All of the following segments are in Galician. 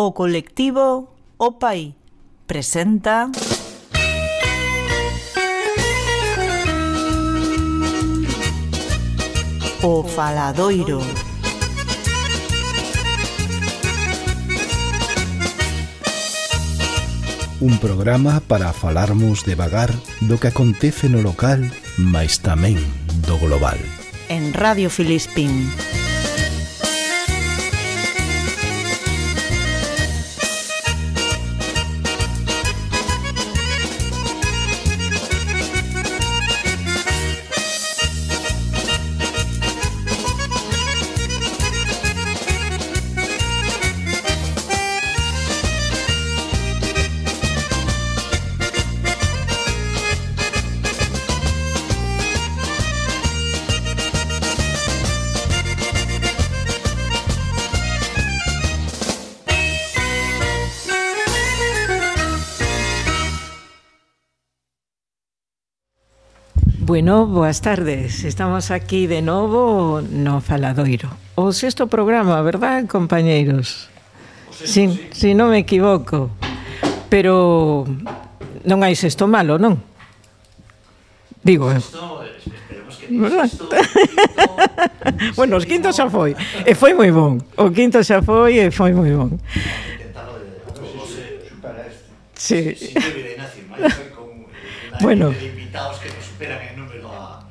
O colectivo O Pai presenta O Faladoiro Un programa para falarmos devagar do que acontece no local, mais tamén do global. En Radio Filispín. Bueno, boas tardes. Estamos aquí de novo no Faladoiro. O sexto programa, verdad, compañeiros? Si, si non me equivoco. Pero non hai sexto malo, non? Digo, eh? esperemos que bueno, os quinto xa foi. E foi moi bon. O quinto xa foi e foi moi bon. Sí. Bueno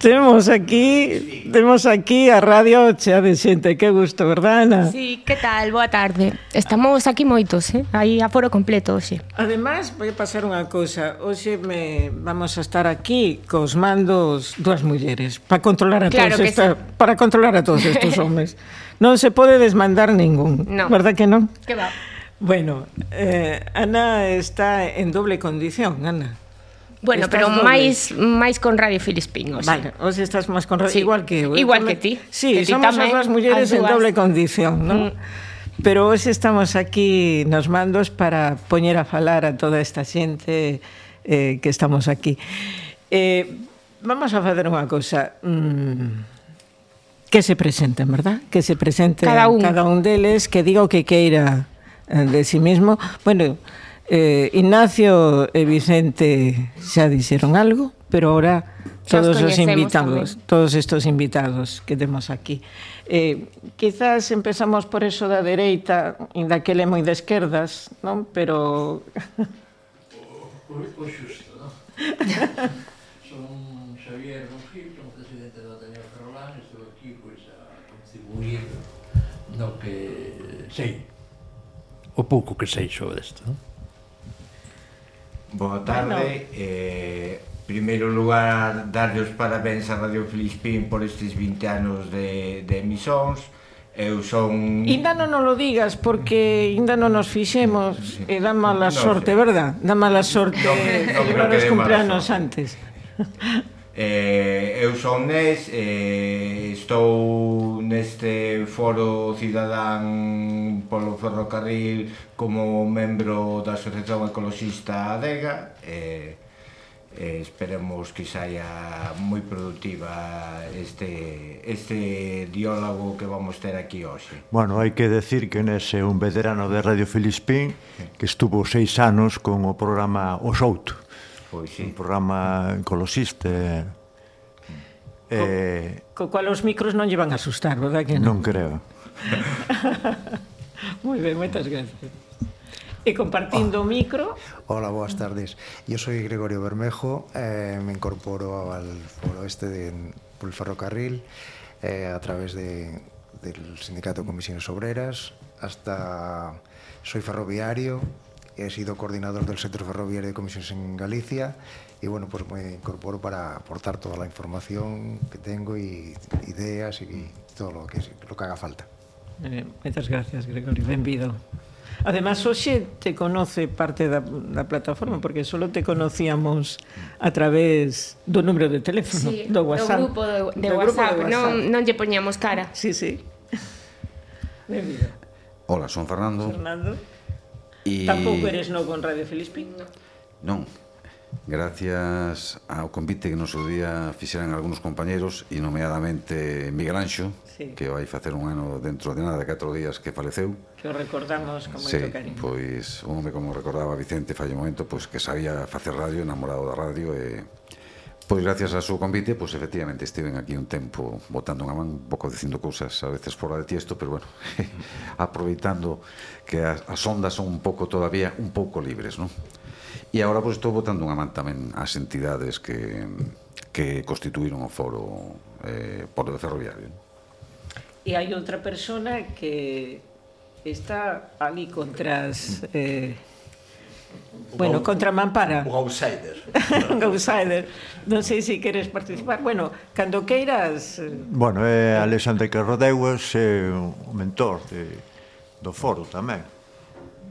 Temos aquí, sí. temos aquí a radio chea de xente, que gusto, verdad, Ana? Sí, que tal? Boa tarde. Estamos aquí moitos, eh? Aí aforo completo hoxe. Ademais, vai pasar unha cousa. Hoxe me vamos a estar aquí cos mandos dúas mulleres para controlar a claro todos esta, sí. para controlar a todos estes homes. non se pode desmandar ningún, no. verdad que non? Que va. Bueno, eh, Ana está en doble condición, Ana. Bueno, estás pero doble. máis máis con Radio Filispín, o sea. Vale, o sea, estás máis con Radio, sí. igual que eu. Eh, igual que ti. Sí, que ti somos as mulleres en doble condición, non? Mm. Pero hoxe estamos aquí nos mandos para poñer a falar a toda esta xente eh, que estamos aquí. Eh, vamos a fazer unha cousa. Mm, que se presenten, verdad? Que se presenten cada un, cada un deles, que diga o que queira eh, de sí mismo. Bueno, Eh, Ignacio e Vicente xa dixeron algo, pero ahora todos os invitados, tamén. todos estos invitados que temos aquí. Eh, quizás empezamos por eso da dereita, inda que ele é moi de esquerdas, non? Pero... O, o, o xusto, non? Son Xavier Rogil, son presidente do Ateneo Ferrolán, estou aquí pois, a contribuir no que sei, o pouco que sei sobre isto, non? Boa tarde. Bueno. Eh, primeiro lugar, darlle os parabéns a Radio Filispín por estes 20 anos de, de emisóns. Eu son... Inda non, nos lo digas, porque inda non nos fixemos. E da mala no, sorte, no, verdad? Da mala sorte. Non, non creo que cumpleanos antes. Eh, eu son Nes, eh, estou neste foro cidadán polo ferrocarril como membro da Asociación Ecologista ADEGA e eh, eh, esperemos que saia moi productiva este, este diálogo que vamos ter aquí hoxe. Bueno, hai que decir que Nes é un veterano de Radio Filispín que estuvo seis anos con o programa Os Outros Pois, sí. Un programa ecologista. Eh, co cual os micros non lle van a asustar, verdad que non? Non creo. Moi ben, moitas gracias. E compartindo oh. o micro... Hola, boas tardes. Yo soy Gregorio Bermejo, eh, me incorporo al foro este de, por el ferrocarril eh, a través de, del Sindicato de Comisiones Obreras, hasta soy ferroviario, he sido coordinador del sector ferroviario de comisiones en Galicia y bueno, pues me incorporo para aportar toda la información que tengo y ideas y todo lo que, lo que haga falta. Eh, moitas gracias, Gregorio. Benvido. Además, hoxe te conoce parte da, da plataforma porque solo te conocíamos a través do número de teléfono, sí, do WhatsApp. Do grupo de, de, do WhatsApp. Grupo de WhatsApp. Non, non lle poñíamos cara. Sí, sí. Benvido. Hola, son Fernando. Fernando. E... Tampouco eres novo en Radio Filispín? Non. Gracias ao convite que nos o día fixeran algúns compañeros e nomeadamente Miguel Anxo sí. que vai facer un ano dentro de nada de 4 días que faleceu que o recordamos con moito sí, cariño pois un home como recordaba Vicente fai un momento pois que sabía facer radio enamorado da radio e Pois gracias ao súa convite, pois efectivamente estiven aquí un tempo botando unha man, un pouco dicindo cousas a veces fora de tiesto, pero bueno, aproveitando que as, as ondas son un pouco todavía un pouco libres, non? E agora pois estou botando unha man tamén ás entidades que que constituíron o foro eh, polo de ferroviario. E hai outra persona que está ali contra as eh, Bueno, contra Mampara. Un outsider. un outsider. Non sei se queres participar. Bueno, cando queiras... Eh. Bueno, é Alexandre Carrodeuas, é o mentor de, do foro tamén.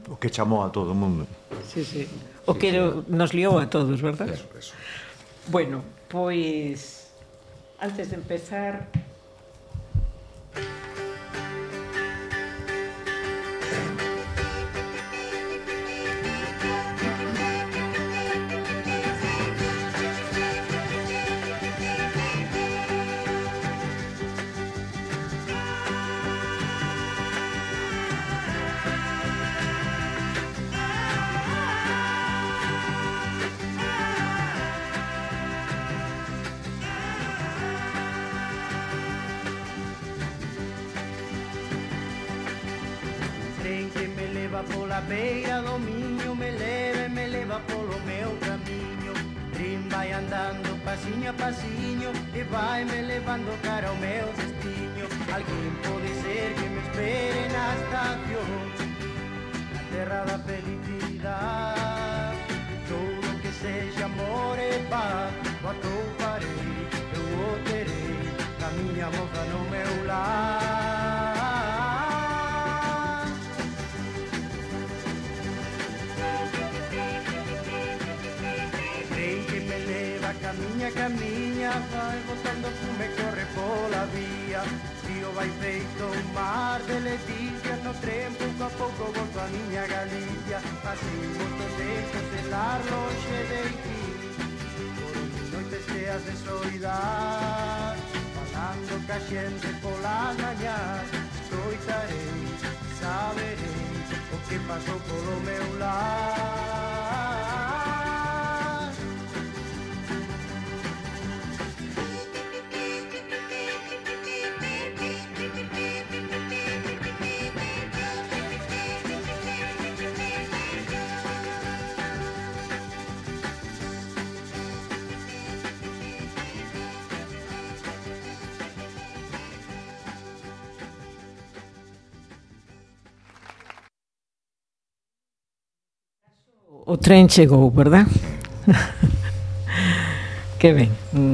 O que chamou a todo o mundo. Sí, sí. O que nos liou a todos, verdad? Eso, eso. Bueno, pois... Antes de empezar, tren chegou, verdad? que ben,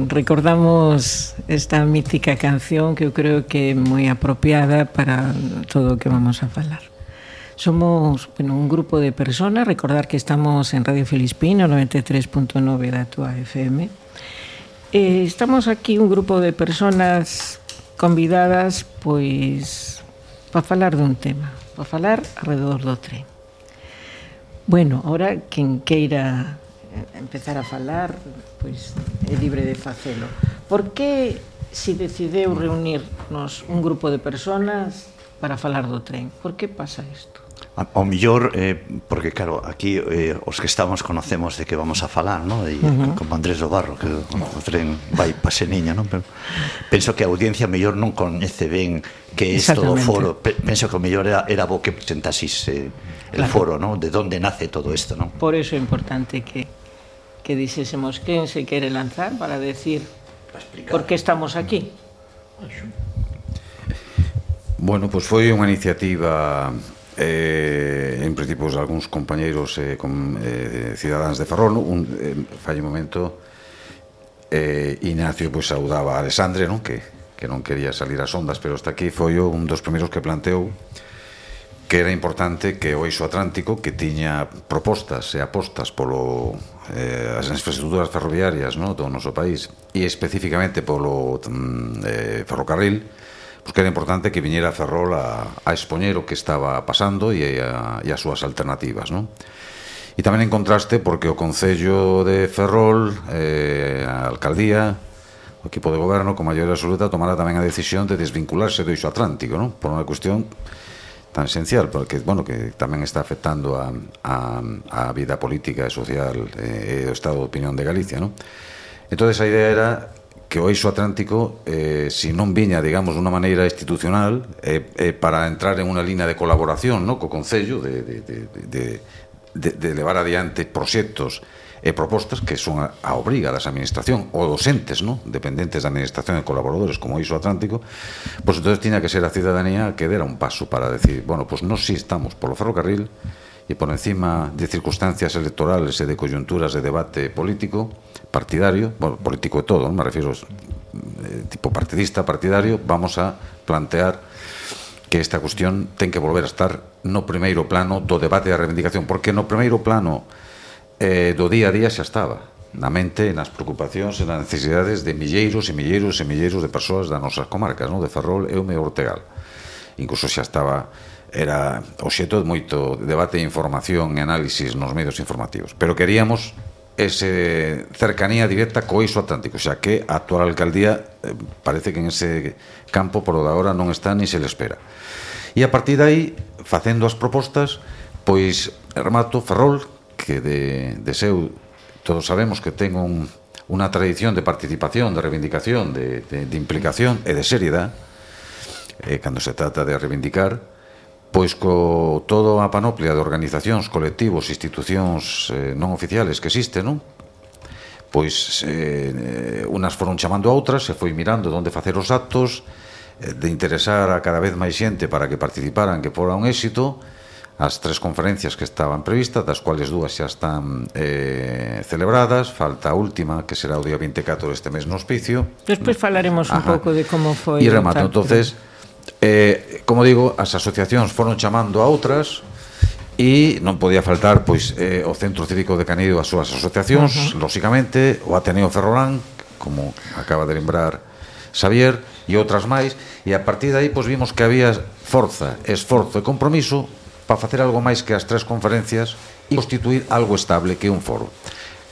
recordamos esta mítica canción que eu creo que é moi apropiada para todo o que vamos a falar. Somos bueno, un grupo de personas, recordar que estamos en Radio Filispino 93.9 da tua FM. Eh, estamos aquí un grupo de personas convidadas pois para falar dun tema, para falar alrededor do tren. Bueno, ahora quen queira eh, empezar a falar, pois é libre de facelo. Por que se decideu reunirnos un grupo de personas para falar do tren? Por que pasa isto? ao millor eh, porque claro, aquí eh, os que estamos conocemos de que vamos a falar, ¿no? E uh -huh. como Andrés do Barro que o tren vai paseniña, ¿no? Pero penso que a audiencia mellor non coñece ben que é isto do foro. Pe penso que o mellor era, era bo que presentasis eh, el claro. foro, ¿no? De onde nace todo isto, ¿no? Por eso é importante que que dixésemos quen se quere lanzar para decir para por que estamos aquí. Bueno, pois pues foi unha iniciativa eh, en principio os algúns compañeiros eh, con, eh, cidadáns de Ferrol, un eh, fai un momento eh, Ignacio pois saudaba a Alexandre, non? Que, que non quería salir as ondas, pero hasta aquí foi un dos primeiros que planteou que era importante que o eixo atlántico que tiña propostas e apostas polo eh, as infraestructuras ferroviarias no, do noso país e especificamente polo mm, eh, ferrocarril porque era importante que viñera Ferrol a, a expoñer o que estaba pasando e, a, e as súas alternativas, non? E tamén en contraste porque o Concello de Ferrol, eh, a Alcaldía, o equipo de goberno, con maioría absoluta, tomara tamén a decisión de desvincularse do iso atlántico, non? Por unha cuestión tan esencial, porque, bueno, que tamén está afectando a, a, a vida política e social eh, e o estado de opinión de Galicia, non? Entón, a idea era que o eixo atlántico, eh, se si non viña, digamos, unha maneira institucional eh, eh, para entrar en unha línea de colaboración no co Concello de, de, de, de, de, de levar adiante proxectos e propostas que son a, a obriga das administración ou dos entes, no? dependentes da administración e colaboradores como iso Atlántico, pois entón tiña que ser a cidadanía que dera un paso para decir, bueno, pois non si estamos polo ferrocarril e por encima de circunstancias electorales e de coyunturas de debate político, partidario, bueno, político de todo, ¿no? me refiero eh, tipo partidista, partidario, vamos a plantear que esta cuestión ten que volver a estar no primeiro plano do debate da reivindicación, porque no primeiro plano eh, do día a día xa estaba na mente, nas preocupacións e nas necesidades de milleiros e milleiros e milleiros de persoas das nosas comarcas, no? de Ferrol e o medio Ortegal. Incluso xa estaba era obxeto de moito debate e información e análisis nos medios informativos. Pero queríamos ese cercanía directa co iso atlántico, xa que a actual alcaldía eh, parece que en ese campo por agora non está ni se le espera. E a partir de aí, facendo as propostas, pois Remato Ferrol, que de, de seu todos sabemos que ten un, unha tradición de participación, de reivindicación, de, de, de implicación e de seriedade, eh, cando se trata de reivindicar, pois co todo a panoplia de organizacións, colectivos, institucións eh, non oficiales que existen, non? Pois eh, unas foron chamando a outras, se foi mirando onde facer os actos, eh, de interesar a cada vez máis xente para que participaran, que fora un éxito, as tres conferencias que estaban previstas, das cuales dúas xa están eh, celebradas, falta a última, que será o día 24 deste mes no hospicio. Despois falaremos Ajá. un pouco de como foi. E remato, entonces... Pero eh, como digo, as asociacións foron chamando a outras e non podía faltar pois eh, o Centro Cívico de Canido as súas asociacións, uh -huh. lóxicamente, o Ateneo Ferrolán, como acaba de lembrar Xavier, e outras máis, e a partir de aí pois vimos que había forza, esforzo e compromiso para facer algo máis que as tres conferencias e constituir algo estable que un foro.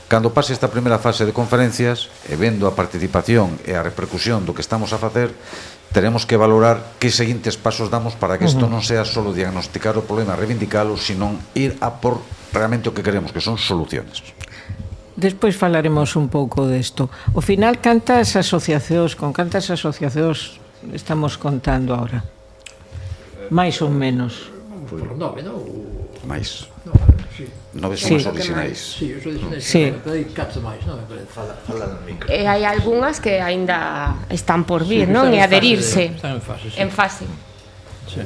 Cando pase esta primeira fase de conferencias e vendo a participación e a repercusión do que estamos a facer, teremos que valorar que seguintes pasos damos para que isto non sea só diagnosticar o problema, reivindicalo, senón ir a por realmente o que queremos, que son soluciones. Despois falaremos un pouco desto. O final, cantas asociacións, con cantas asociacións estamos contando agora? Mais ou menos? Por nove, non? Máis. No, sí. Nove son sí. as orixinais. Sí, os orixinais. Sí. Pero hai catro máis, non? Fala, fala no micro. E hai algunhas que aínda están por vir, sí, non? E aderirse. De, están en fase, sí. En fase. Sí.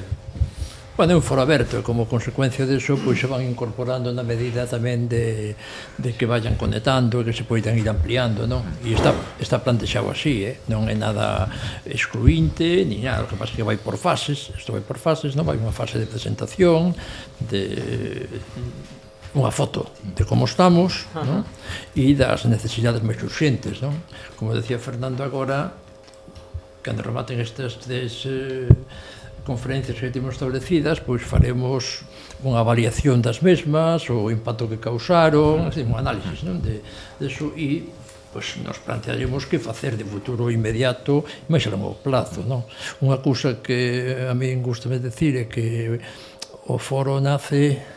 Bueno, é un foro aberto e como consecuencia disso pois se van incorporando na medida tamén de, de que vayan conectando e que se poidan ir ampliando, non? E está, está plantexado así, eh? non é nada excluinte, ni nada, o que pasa que vai por fases, isto vai por fases, non? Vai unha fase de presentación, de unha foto de como estamos non? e das necesidades máis urxentes. Non? Como decía Fernando agora, cando rematen estas des, eh, conferencias que temos establecidas, pois faremos unha avaliación das mesmas, o impacto que causaron, así, un análisis non? de, de eso, e pois nos plantearemos que facer de futuro inmediato máis a longo plazo. Non? Unha cousa que a mí gustame decir é que o foro nace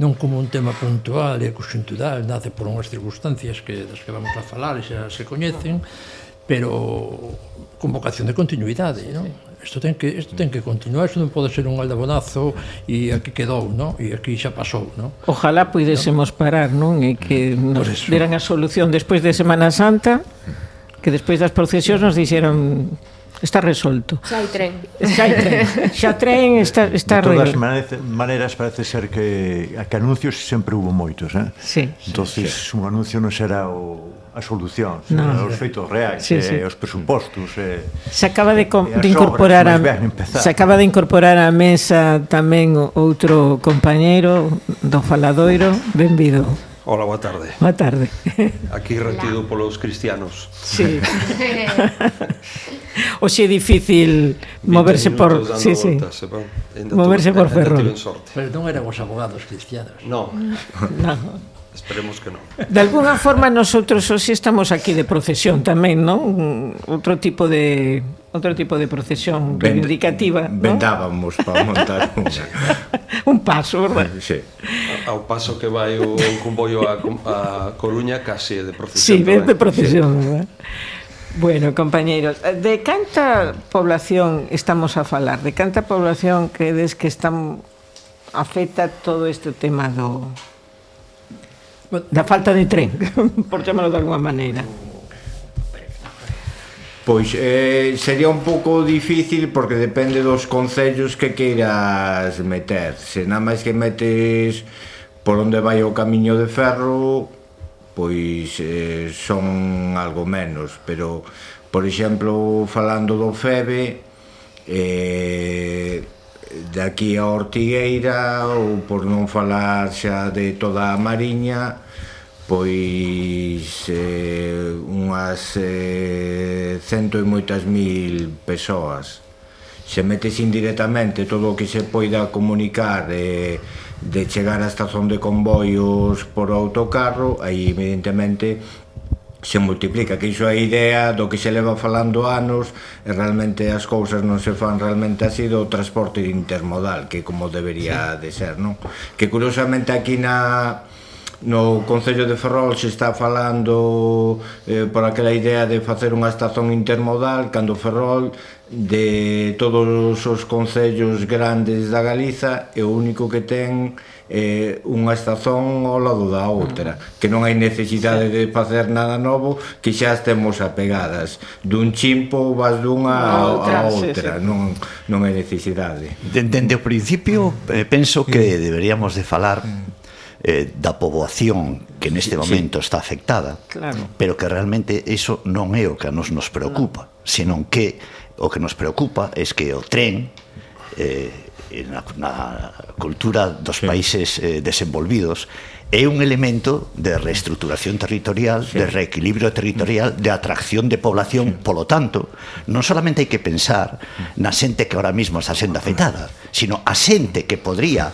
non como un tema puntual e coxuntural, nace por unhas circunstancias que das que vamos a falar e xa se coñecen, pero con vocación de continuidade, non? Isto ten que isto ten que continuar, isto non pode ser un aldabonazo e aquí quedou, non? E aquí xa pasou, non? Ojalá puidésemos parar, non? E que mm, nos deran a solución despois de Semana Santa, que despois das procesións nos dixeron está resolto. Xa hai tren. Xa hai tren. Xa tren está, está De todas manece, maneiras parece ser que a que anuncios sempre hubo moitos, eh? Sí. Entonces, sí. un anuncio non será o a solución, no. os feitos reais, sí, eh, sí. Eh, os presupostos. Eh, se acaba de, com, eh, de incorporar obras, a, se acaba de incorporar á mesa tamén outro compañeiro do Faladoiro, benvido. Ola, boa tarde. Boa tarde. Aquí retido Hola. polos cristianos. Sí. Oxe é difícil moverse por sí, sí. Voltas, moverse tuve, por ferro. Pero non eran os abogados cristianos. No. no. Esperemos que non. De alguna forma nosotros hoxe estamos aquí de procesión tamén, non? Outro tipo de outro tipo de procesión Vend reivindicativa vendábamos ¿no? para montar un, un paso, verdad? Sí. Ao paso que vai o, comboio a, a Coruña case de procesión. Sí, tamén. de procesión, sí. ¿verdad? Bueno, compañeiros, de canta población estamos a falar? De canta población credes que están afecta todo este tema do da falta de tren, por chamarlo de alguma maneira? Pois eh, sería un pouco difícil porque depende dos concellos que queiras meter. Se nada máis que metes por onde vai o camiño de ferro, pois eh, son algo menos, pero por exemplo, falando do Febe, eh, de aquí a Ortigueira ou por non falar xa de toda a Mariña, pois eh, unhas eh, cento e moitas mil persoas se metes indirectamente todo o que se poida comunicar eh, de chegar á estación de convoios por autocarro, aí evidentemente se multiplica, que iso é a idea do que se leva falando anos e realmente as cousas non se fan realmente así do transporte intermodal que como debería sí. de ser, non? Que curiosamente aquí na no Concello de Ferrol se está falando eh, por aquela idea de facer unha estación intermodal cando Ferrol de todos os concellos grandes da Galiza é o único que ten eh, unha estación ao lado da outra mm. que non hai necesidade de facer nada novo que xa estemos apegadas. Dun chimpo vas dunha a outra, a outra. Sí, sí. Non, non hai necesidade. Dende o principio eh, penso que deberíamos de falar mm eh, da poboación que neste momento sí. está afectada, claro. pero que realmente iso non é o que a nos nos preocupa, senón que o que nos preocupa é que o tren eh, Eh, na, na cultura dos sí. países eh, desenvolvidos é un elemento de reestructuración territorial, sí. de reequilibrio territorial, de atracción de población, sí. polo tanto, non solamente hai que pensar na xente que ahora mismo está sendo afectada, sino a xente que podría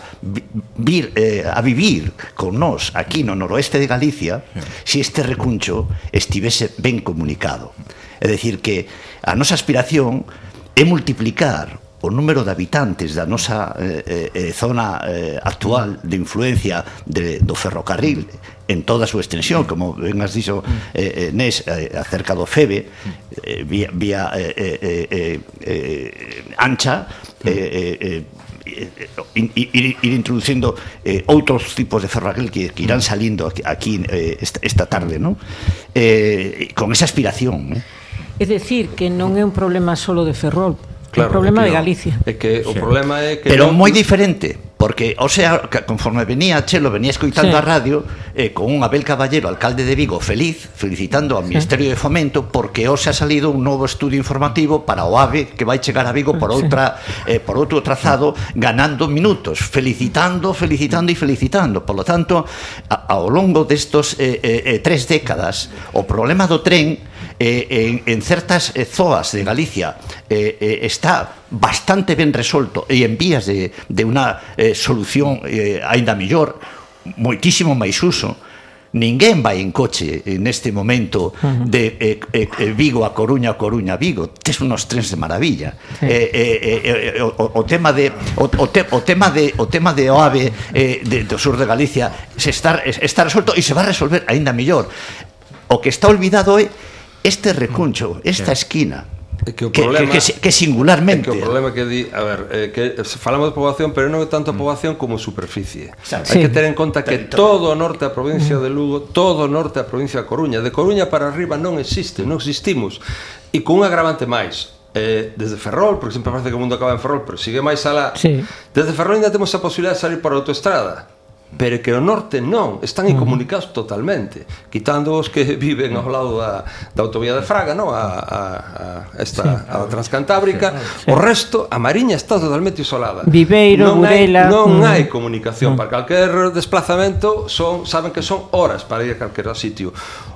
vir, eh, a vivir con nós aquí no noroeste de Galicia se si este recuncho estivese ben comunicado. É dicir que a nosa aspiración é multiplicar o número de habitantes da nosa eh, eh, eh, zona eh, actual de influencia de, do ferrocarril en toda a súa extensión, como ben as dixo eh, eh, Nes eh, acerca do FEBE, eh, vía, vía eh, eh, eh, eh, eh ancha, eh, eh, eh, ir, ir introducindo eh, outros tipos de ferrocarril que, que irán salindo aquí, aquí eh, esta, esta tarde, ¿no? eh, con esa aspiración. Eh. É decir, que non é un problema solo de Ferrol, Claro, o problema de Galicia. É que o problema é que Pero non... moi diferente porque o sea, conforme venía Chelo, venía escoitando sí. a radio eh, con un Abel Caballero, alcalde de Vigo, feliz, felicitando ao Ministerio sí. de Fomento porque o se ha salido un novo estudio informativo para o AVE que vai chegar a Vigo por outra sí. eh, por outro trazado ganando minutos, felicitando, felicitando e felicitando. Por lo tanto, a, ao longo destos eh, eh, eh, tres décadas, o problema do tren eh, en, en certas eh, zoas de Galicia eh, eh, está bastante ben resolto e en vías de, de unha eh, solución eh, aínda mellor, moitísimo máis uso, ninguén vai en coche neste momento de eh, eh, eh, Vigo a Coruña, Coruña a Vigo, tes unos trens de maravilla. Sí. Eh eh, eh, eh, eh, o, o tema de o, o, te, o tema de o tema de OAVE eh, de, do sur de Galicia se está está resolto e se va a resolver aínda mellor. O que está olvidado é este recuncho, esta esquina É que, o problema, que, que, que singularmente é que o problema que di, a ver, eh, que falamos de poboación, pero non é tanto mm. poboación como superficie. Hai sí. que ter en conta que todo o norte da provincia mm. de Lugo, todo o norte da provincia da Coruña, de Coruña para arriba non existe, non existimos. E con un agravante máis, eh, desde Ferrol, porque sempre parece que o mundo acaba en Ferrol, pero sigue máis alá. Sí. Desde Ferrol ainda temos a posibilidad de salir para a autoestrada pero que o norte non, están incomunicados totalmente, quitando os que viven ao lado da, da autovía de Fraga, non? A, a, a esta, sí, a Transcantábrica, sí, sí. o resto, a Mariña está totalmente isolada. Viveiro, non Burela... Hai, non mm. hai comunicación, mm. para calquer desplazamento son, saben que son horas para ir a calquera sitio.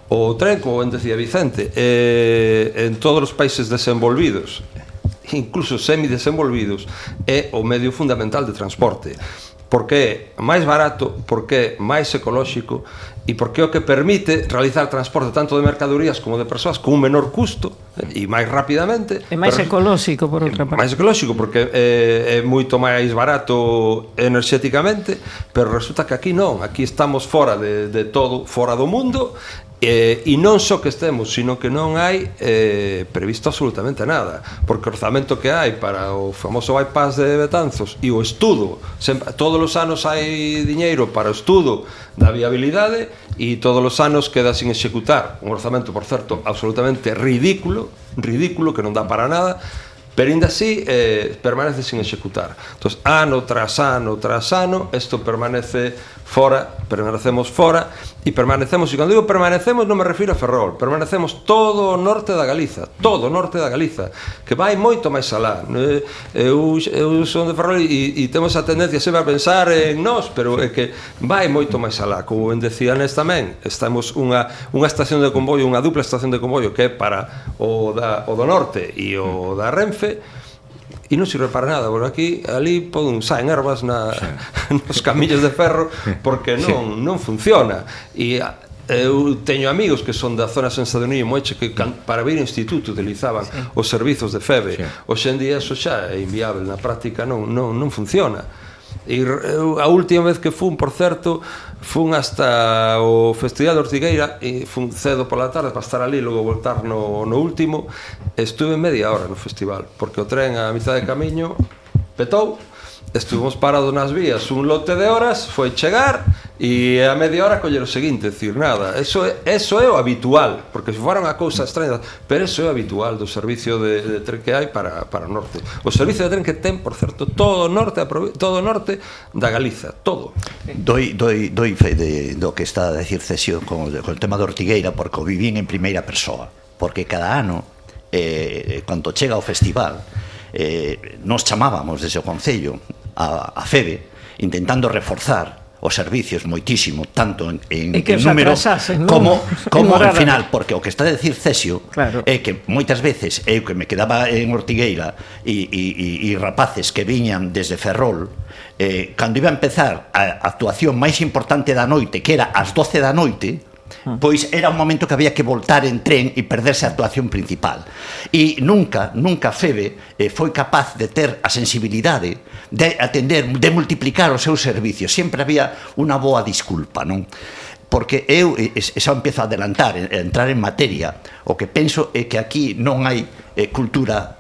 O tren, como ben decía Vicente, eh, en todos os países desenvolvidos, incluso semidesenvolvidos, é o medio fundamental de transporte porque é máis barato, porque é máis ecolóxico e porque é o que permite realizar transporte tanto de mercadorías como de persoas con un menor custo eh, e máis rapidamente. É máis ecolóxico por outra parte. Máis ecolóxico porque é, é moito máis barato enerxéticamente, pero resulta que aquí non, aquí estamos fora de, de todo, fora do mundo Eh, e non só que estemos, sino que non hai eh, previsto absolutamente nada porque o orzamento que hai para o famoso bypass de Betanzos e o estudo, sempre, todos os anos hai diñeiro para o estudo da viabilidade e todos os anos queda sin executar un orzamento, por certo, absolutamente ridículo ridículo, que non dá para nada Pero ainda así eh, permanece sin executar. Entonces, ano tras ano tras ano, Isto permanece fora, permanecemos fora e permanecemos, e cando digo permanecemos non me refiro a Ferrol, permanecemos todo o norte da Galiza, todo o norte da Galiza, que vai moito máis alá. Eh, eu, eu son de Ferrol e, e temos a tendencia sempre a pensar en nós, pero é que vai moito máis alá. Como ben decíanes tamén, estamos unha, unha estación de comboio, unha dupla estación de comboio que é para o, da, o do norte e o da Renfe, E non sirve para nada, porque aquí ali pon saen ervas na sí. nos camiños de ferro porque non sí. non funciona. E eu teño amigos que son da zona sen do Niño Moeche que can, para vir ao instituto utilizaban sí. os servizos de FEBE. Sí. Hoxe en día eso xa é inviable, na práctica non non non funciona. E eu, a última vez que fun, por certo, fun hasta o Festival de Ortigueira e fun cedo pola tarde para estar ali, logo voltar no, no último. Estuve media hora no festival, porque o tren a mitad de camiño petou estuvimos parados nas vías un lote de horas, foi chegar e a media hora coller o seguinte, decir nada. Eso é, eso é o habitual, porque se fora unha cousa extraña, pero eso é o habitual do servicio de, de tren que hai para, para o norte. O servicio de tren que ten, por certo, todo o norte, todo o norte da Galiza, todo. Doi, doi, doi fe de, do que está a decir Cesión con, con o tema de Ortigueira, porque o vivín en primeira persoa, porque cada ano, eh, eh cando chega o festival, eh, nos chamábamos desde o Concello a, a FEDE intentando reforzar os servicios moitísimo, tanto en, en, e que en número atrasasen, como, como en al final, porque o que está a decir Cesio claro. é que moitas veces eu que me quedaba en Ortigueira e, e, e, e rapaces que viñan desde Ferrol, eh, cando iba a empezar a actuación máis importante da noite, que era ás 12 da noite, Hmm. pois era un momento que había que voltar en tren e perderse a actuación principal. E nunca, nunca Febe eh, foi capaz de ter a sensibilidade de atender, de multiplicar os seus servicios. Sempre había unha boa disculpa, non? porque eu xa empiezo a adelantar, a entrar en materia, o que penso é que aquí non hai eh, cultura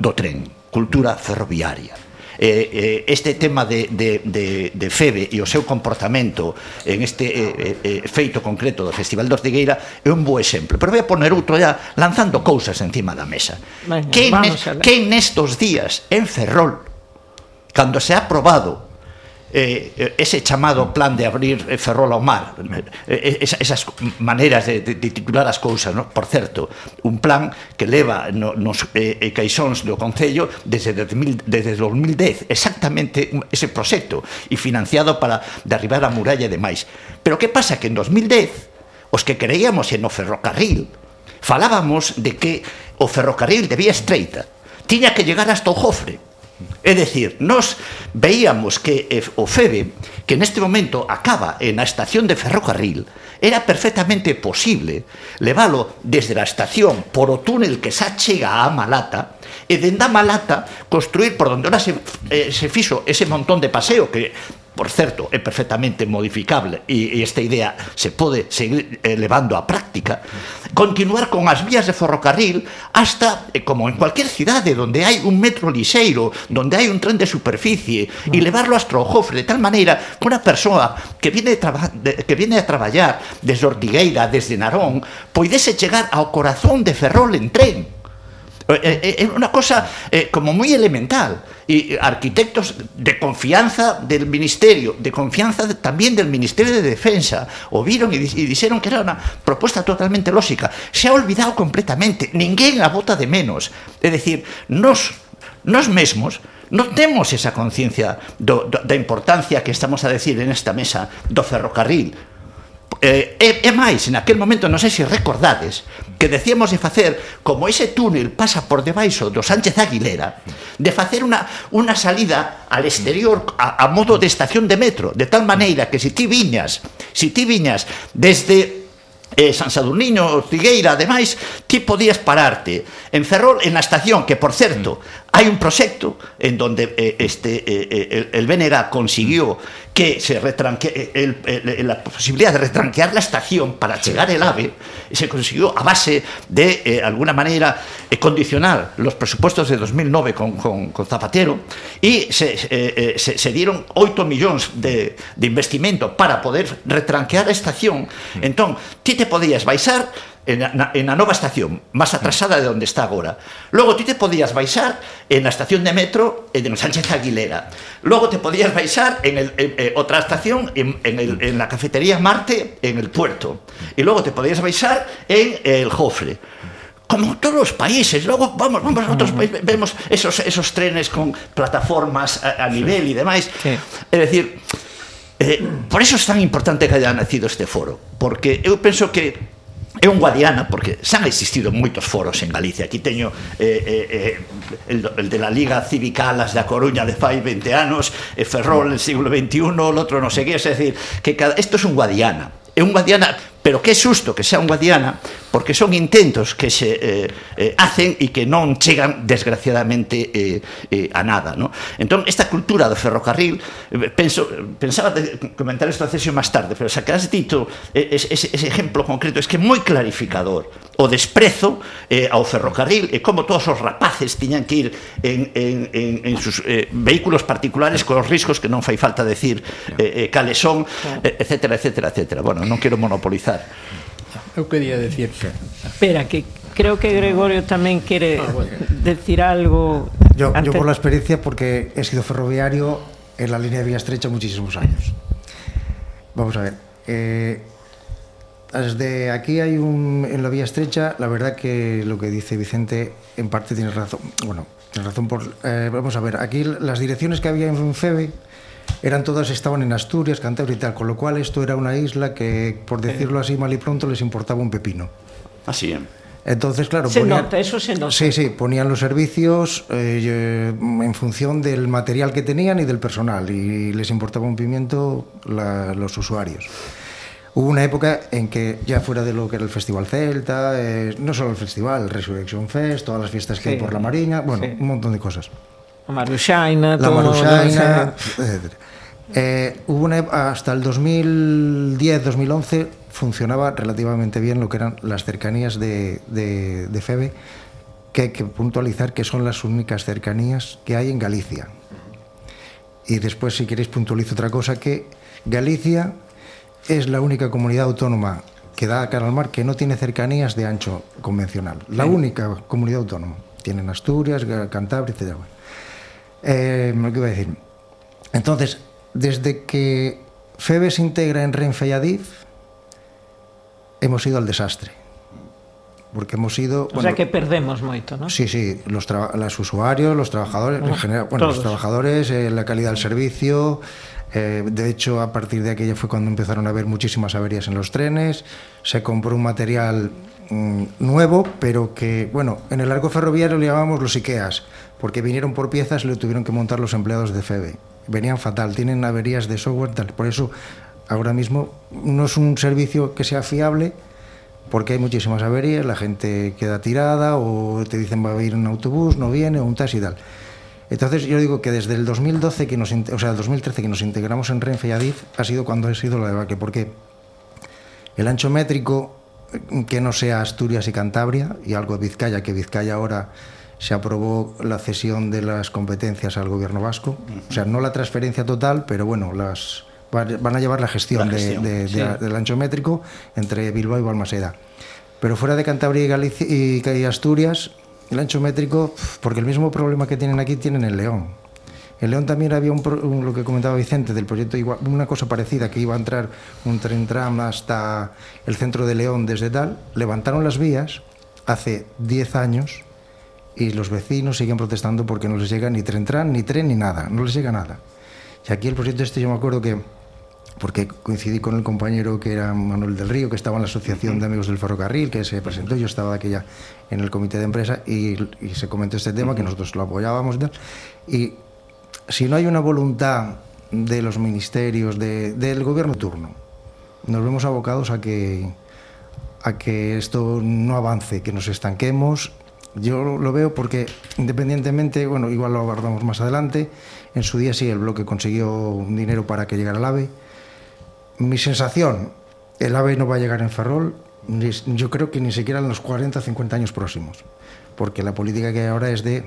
do tren, cultura ferroviaria eh, eh, este tema de, de, de, de Febe e o seu comportamento en este eh, eh, eh feito concreto do Festival de Ortigueira é un bo exemplo. Pero vou a poner outro ya lanzando cousas encima da mesa. Venga, que, nes, que nestos días en Ferrol, cando se ha aprobado Eh, eh, ese chamado plan de abrir eh, Ferrol ao mar. Eh, esa, esas maneiras de, de, de titular as cousas no? por certo, un plan que leva no, nos eh, caixóns do Concello desde, 2000, desde 2010 exactamente ese proxecto e financiado para derribar a muralla e demais. Pero que pasa? Que en 2010 os que creíamos en o ferrocarril falábamos de que o ferrocarril de vía estreita. Tiña que llegar hasta o Jofre. É dicir, nós veíamos que eh, o FEBE, que neste momento acaba en a estación de ferrocarril, era perfectamente posible leválo desde a estación por o túnel que xa chega a Malata e dende a Malata construir por onde ora se, eh, se fixo ese montón de paseo que por certo, é perfectamente modificable e, e esta idea se pode seguir eh, elevando á práctica, continuar con as vías de ferrocarril hasta, eh, como en cualquier cidade donde hai un metro lixeiro, donde hai un tren de superficie, e ah. levarlo hasta o jofre, de tal maneira que unha persoa que viene, traba, de, que viene a traballar desde Ortigueira, desde Narón, poidese chegar ao corazón de Ferrol en tren. Eh, eh, eh, é unha cosa eh, como moi elemental e arquitectos de confianza del ministerio, de confianza de, tamén del Ministerio de Defensa, o viron e, dixeron que era unha proposta totalmente lógica. Se ha olvidado completamente, ninguén a bota de menos. É dicir, nos, nos mesmos non temos esa conciencia do, do, da importancia que estamos a decir en esta mesa do ferrocarril, Eh, e, e máis, naquel momento, non sei se recordades, que decíamos de facer, como ese túnel pasa por debaixo do Sánchez Aguilera, de facer unha, unha salida al exterior a, a modo de estación de metro, de tal maneira que se si ti viñas, se si ti viñas desde eh, San Sadurniño, Cigueira, ademais, ti podías pararte en Ferrol, en a estación, que, por certo, hai un proxecto en donde eh, este eh, eh, el, el BNG consiguió que se retranque el, el, la posibilidad de retranquear la estación para chegar el AVE, se consiguió a base de, eh, alguna manera, condicionar los presupuestos de 2009 con, con, con Zapatero y se, se, se dieron 8 millóns de, de investimento para poder retranquear a estación. Entón, ti te podías baixar en, na, en a nova estación, máis atrasada de onde está agora. Logo ti te podías baixar en a estación de metro en Sánchez Aguilera. Logo te podías baixar en, el, en, eh, en outra estación en, en, el, en la cafetería Marte en el puerto. E logo te podías baixar en el Jofre como todos os países. Logo vamos, vamos a outros países, vemos esos esos trenes con plataformas a, a nivel sí. demais. Sí. É dicir, eh, por eso es tan importante que haya nacido este foro, porque eu penso que É un Guadiana porque xa han existido moitos foros en Galicia. Aquí teño eh, eh, eh el, el de la Liga Cívica Alas da Coruña de fai 20 anos, e Ferrol no siglo XXI, o outro non seguía, é dicir, que cada... isto é un Guadiana. É un Guadiana pero que é xusto que sea un Guadiana porque son intentos que se eh, eh, hacen e que non chegan desgraciadamente eh, eh, a nada no? entón esta cultura do ferrocarril eh, penso, pensaba de comentar isto a Cesio máis tarde pero xa que has dito eh, ese, ese ejemplo concreto es que é moi clarificador o desprezo eh, ao ferrocarril e como todos os rapaces tiñan que ir en, en, en, en sus eh, vehículos particulares cos riscos que non fai falta decir eh, eh, cales son, eh, etcétera, etcétera, etcétera. Bueno, non quero monopolizar Eu quería decir que Espera, que creo que Gregorio tamén quere decir algo. Yo, por la experiencia, porque he sido ferroviario en la línea de vía estrecha muchísimos años. Vamos a ver. eh, desde aquí hay un. En la vía estrecha, la verdad que lo que dice Vicente, en parte tiene razón. Bueno, tiene razón por. eh, vamos a ver, aquí las direcciones que había en FEBE eran todas, estaban en Asturias, Cantabria y tal, con lo cual esto era una isla que, por decirlo así mal y pronto, les importaba un pepino. Así, ¿eh? Entonces, claro, Se ponían- nota, eso se nota. Sí, sí, ponían los servicios eh, en función del material que tenían y del personal y les importaba un pimiento la- los usuarios. Hubo una época en que ya fuera de lo que era el Festival Celta, eh, no solo el festival, el Resurrection Fest, todas las fiestas que hay por la Mariña, bueno, sí. un montón de cosas. A Maruxaina, La sé. etcétera. Eh, hubo una, ep- hasta el 2010-2011 funcionaba relativamente bien lo que eran las cercanías de, de, de FEBE, que hay que puntualizar que son las únicas cercanías que hay en Galicia. Y después, si queréis, puntualizo otra cosa, que Galicia es la única comunidad autónoma que da cara al mar que no tiene cercanías de ancho convencional. La única comunidad autónoma. Tienen Asturias, Cantabria, etc. Eh, ¿Qué iba a decir? Entonces, desde que FEBE se integra en Renfe y Adif, hemos ido al desastre. Porque hemos ido... O sea que perdemos moito, ¿no? Sí, sí, los, usuarios, los trabajadores, en general, bueno, los trabajadores, eh, la calidad del servicio. eh, de hecho, a partir de aquella fue cuando empezaron a haber muchísimas averías en los trenes. Se compró un material mm, nuevo, pero que, bueno, en el arco ferroviario le llamamos los IKEAs, porque vinieron por piezas y lo tuvieron que montar los empleados de FEBE. Venían fatal, tienen averías de software, tal. Por eso, ahora mismo no es un servicio que sea fiable, porque hay muchísimas averías, la gente queda tirada o te dicen va a ir un autobús, no viene, o un taxi tal. Entonces yo digo que desde el 2012 que nos, o sea, el 2013 que nos integramos en Renfe y Adif ha sido cuando ha sido la debacle, porque el ancho métrico eh, que no sea Asturias y Cantabria y algo de Vizcaya, que Vizcaya ahora se aprobó la cesión de las competencias al gobierno vasco, o sea, no la transferencia total, pero bueno, las van a llevar la gestión, La de- gestión, de- de- sí. del ancho métrico entre Bilbao y Balmaseda. Pero fuera de Cantabria y, Galicia, y, Asturias, el ancho métrico, porque el mismo problema que tienen aquí tienen en León. En León también había un, pro- un- lo que comentaba Vicente del proyecto, igual, una cosa parecida, que iba a entrar un tren tram hasta el centro de León desde tal. Levantaron las vías hace 10 años y los vecinos siguen protestando porque no les llega ni tren tram, ni tren, ni nada, no les llega nada. Y aquí el proyecto este yo me acuerdo que, porque coincidí con el compañero que era Manuel del Río, que estaba en la Asociación de Amigos del Ferrocarril, que se presentó, yo estaba de aquella en el comité de empresa y, y se comentó este tema, que nosotros lo apoyábamos y tal. Y si no hay una voluntad de los ministerios, de- del gobierno turno, nos vemos abocados a que, a que esto no avance, que nos estanquemos. Yo lo veo porque independientemente, bueno, igual lo abordamos más adelante, en su día sí el bloque consiguió dinero para que llegara el AVE. Mi sensación, el AVE no va a llegar en Ferrol, yo creo que ni siquiera en los 40 50 años próximos, porque la política que hay ahora es de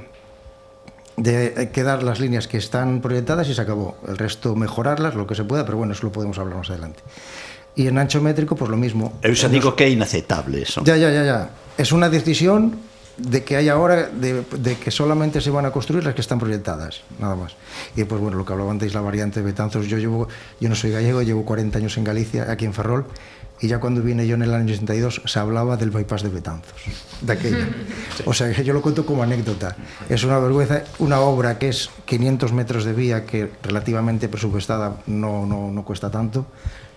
de quedar las líneas que están proyectadas y se acabó. El resto mejorarlas, lo que se pueda, pero bueno, eso lo podemos hablar más adelante. Y en ancho métrico, pues lo mismo. Eu xa los- digo que é inaceptable eso. Ya, ya, ya, ya. Es una decisión de que hay ahora de, de que solamente se van a construir las que están proyectadas, nada más. Y después, bueno, lo que hablaba antes, la variante de Betanzos, yo llevo, yo no soy gallego, llevo 40 años en Galicia, aquí en Ferrol, y ya cuando vine yo en el año 82 se hablaba del bypass de Betanzos, de aquella. O sea, yo lo cuento como anécdota. Es una vergüenza, una obra que es 500 metros de vía, que relativamente presupuestada no, no, no cuesta tanto,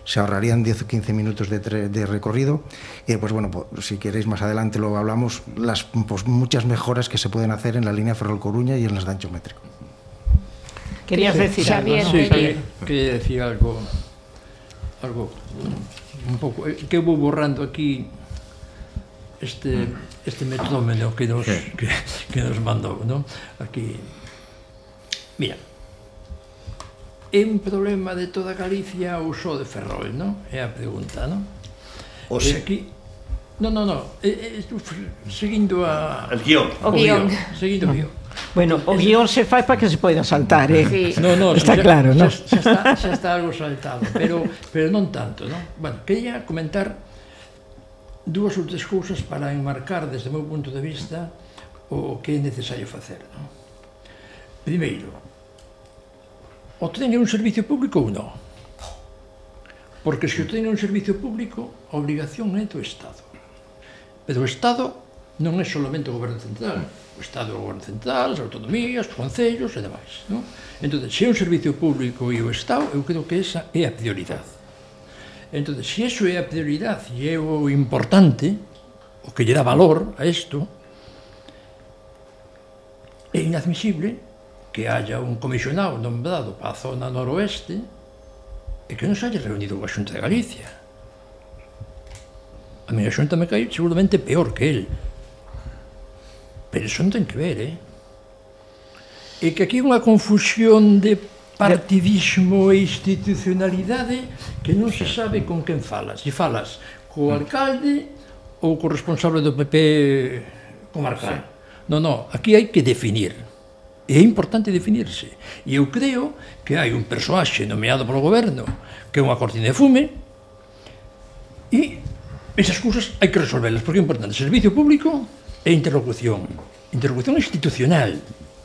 se ahorrarían 10 o 15 minutos de, tre- de recorrido y después, bueno, pues, si queréis más adelante luego hablamos las pues, muchas mejoras que se pueden hacer en la línea Ferrol-Coruña y en las de ancho métrico. Querías decir algo, quería decir algo, algo un pouco, eh, que vou borrando aquí este este metómeno que nos que, que nos mandou, ¿no? Aquí. Mira. é un problema de toda Galicia ou só de Ferrol, non? É a pregunta, non? O se... Eh, aquí... Non, non, non, é, seguindo a... El guión. O, o guión. Seguindo o guión. Bueno, o guión se fai para que se poida saltar, eh? Sí. No, no, está xa, claro, non? Xa, xa, está, xa está algo saltado, pero, pero non tanto, non? Bueno, quería comentar dúas ou tres cousas para enmarcar desde o meu punto de vista o que é necesario facer, non? Primeiro, o tren é un servicio público ou non? Porque se o tren é un servicio público, a obligación é do Estado. Pero o Estado non é solamente o goberno central. O Estado é o goberno central, as autonomías, os concellos e demais. Non? Entón, se é un servicio público e o Estado, eu creo que esa é a prioridade. Entón, se iso é a prioridade e é o importante, o que lle dá valor a isto, é inadmisible que haya un comisionado nombrado para a zona noroeste e que non se haya reunido coa Xunta de Galicia. A miña Xunta me cae seguramente peor que él. Pero eso non ten que ver, eh? E que aquí unha confusión de partidismo e institucionalidade que non se sabe con quen falas. Se falas co mm. alcalde ou co responsable do PP comarcal. Non, non, aquí hai que definir. E é importante definirse. E eu creo que hai un persoaxe nomeado polo goberno que é unha cortina de fume e esas cousas hai que resolverlas, porque é importante servicio público e interlocución. Interlocución institucional.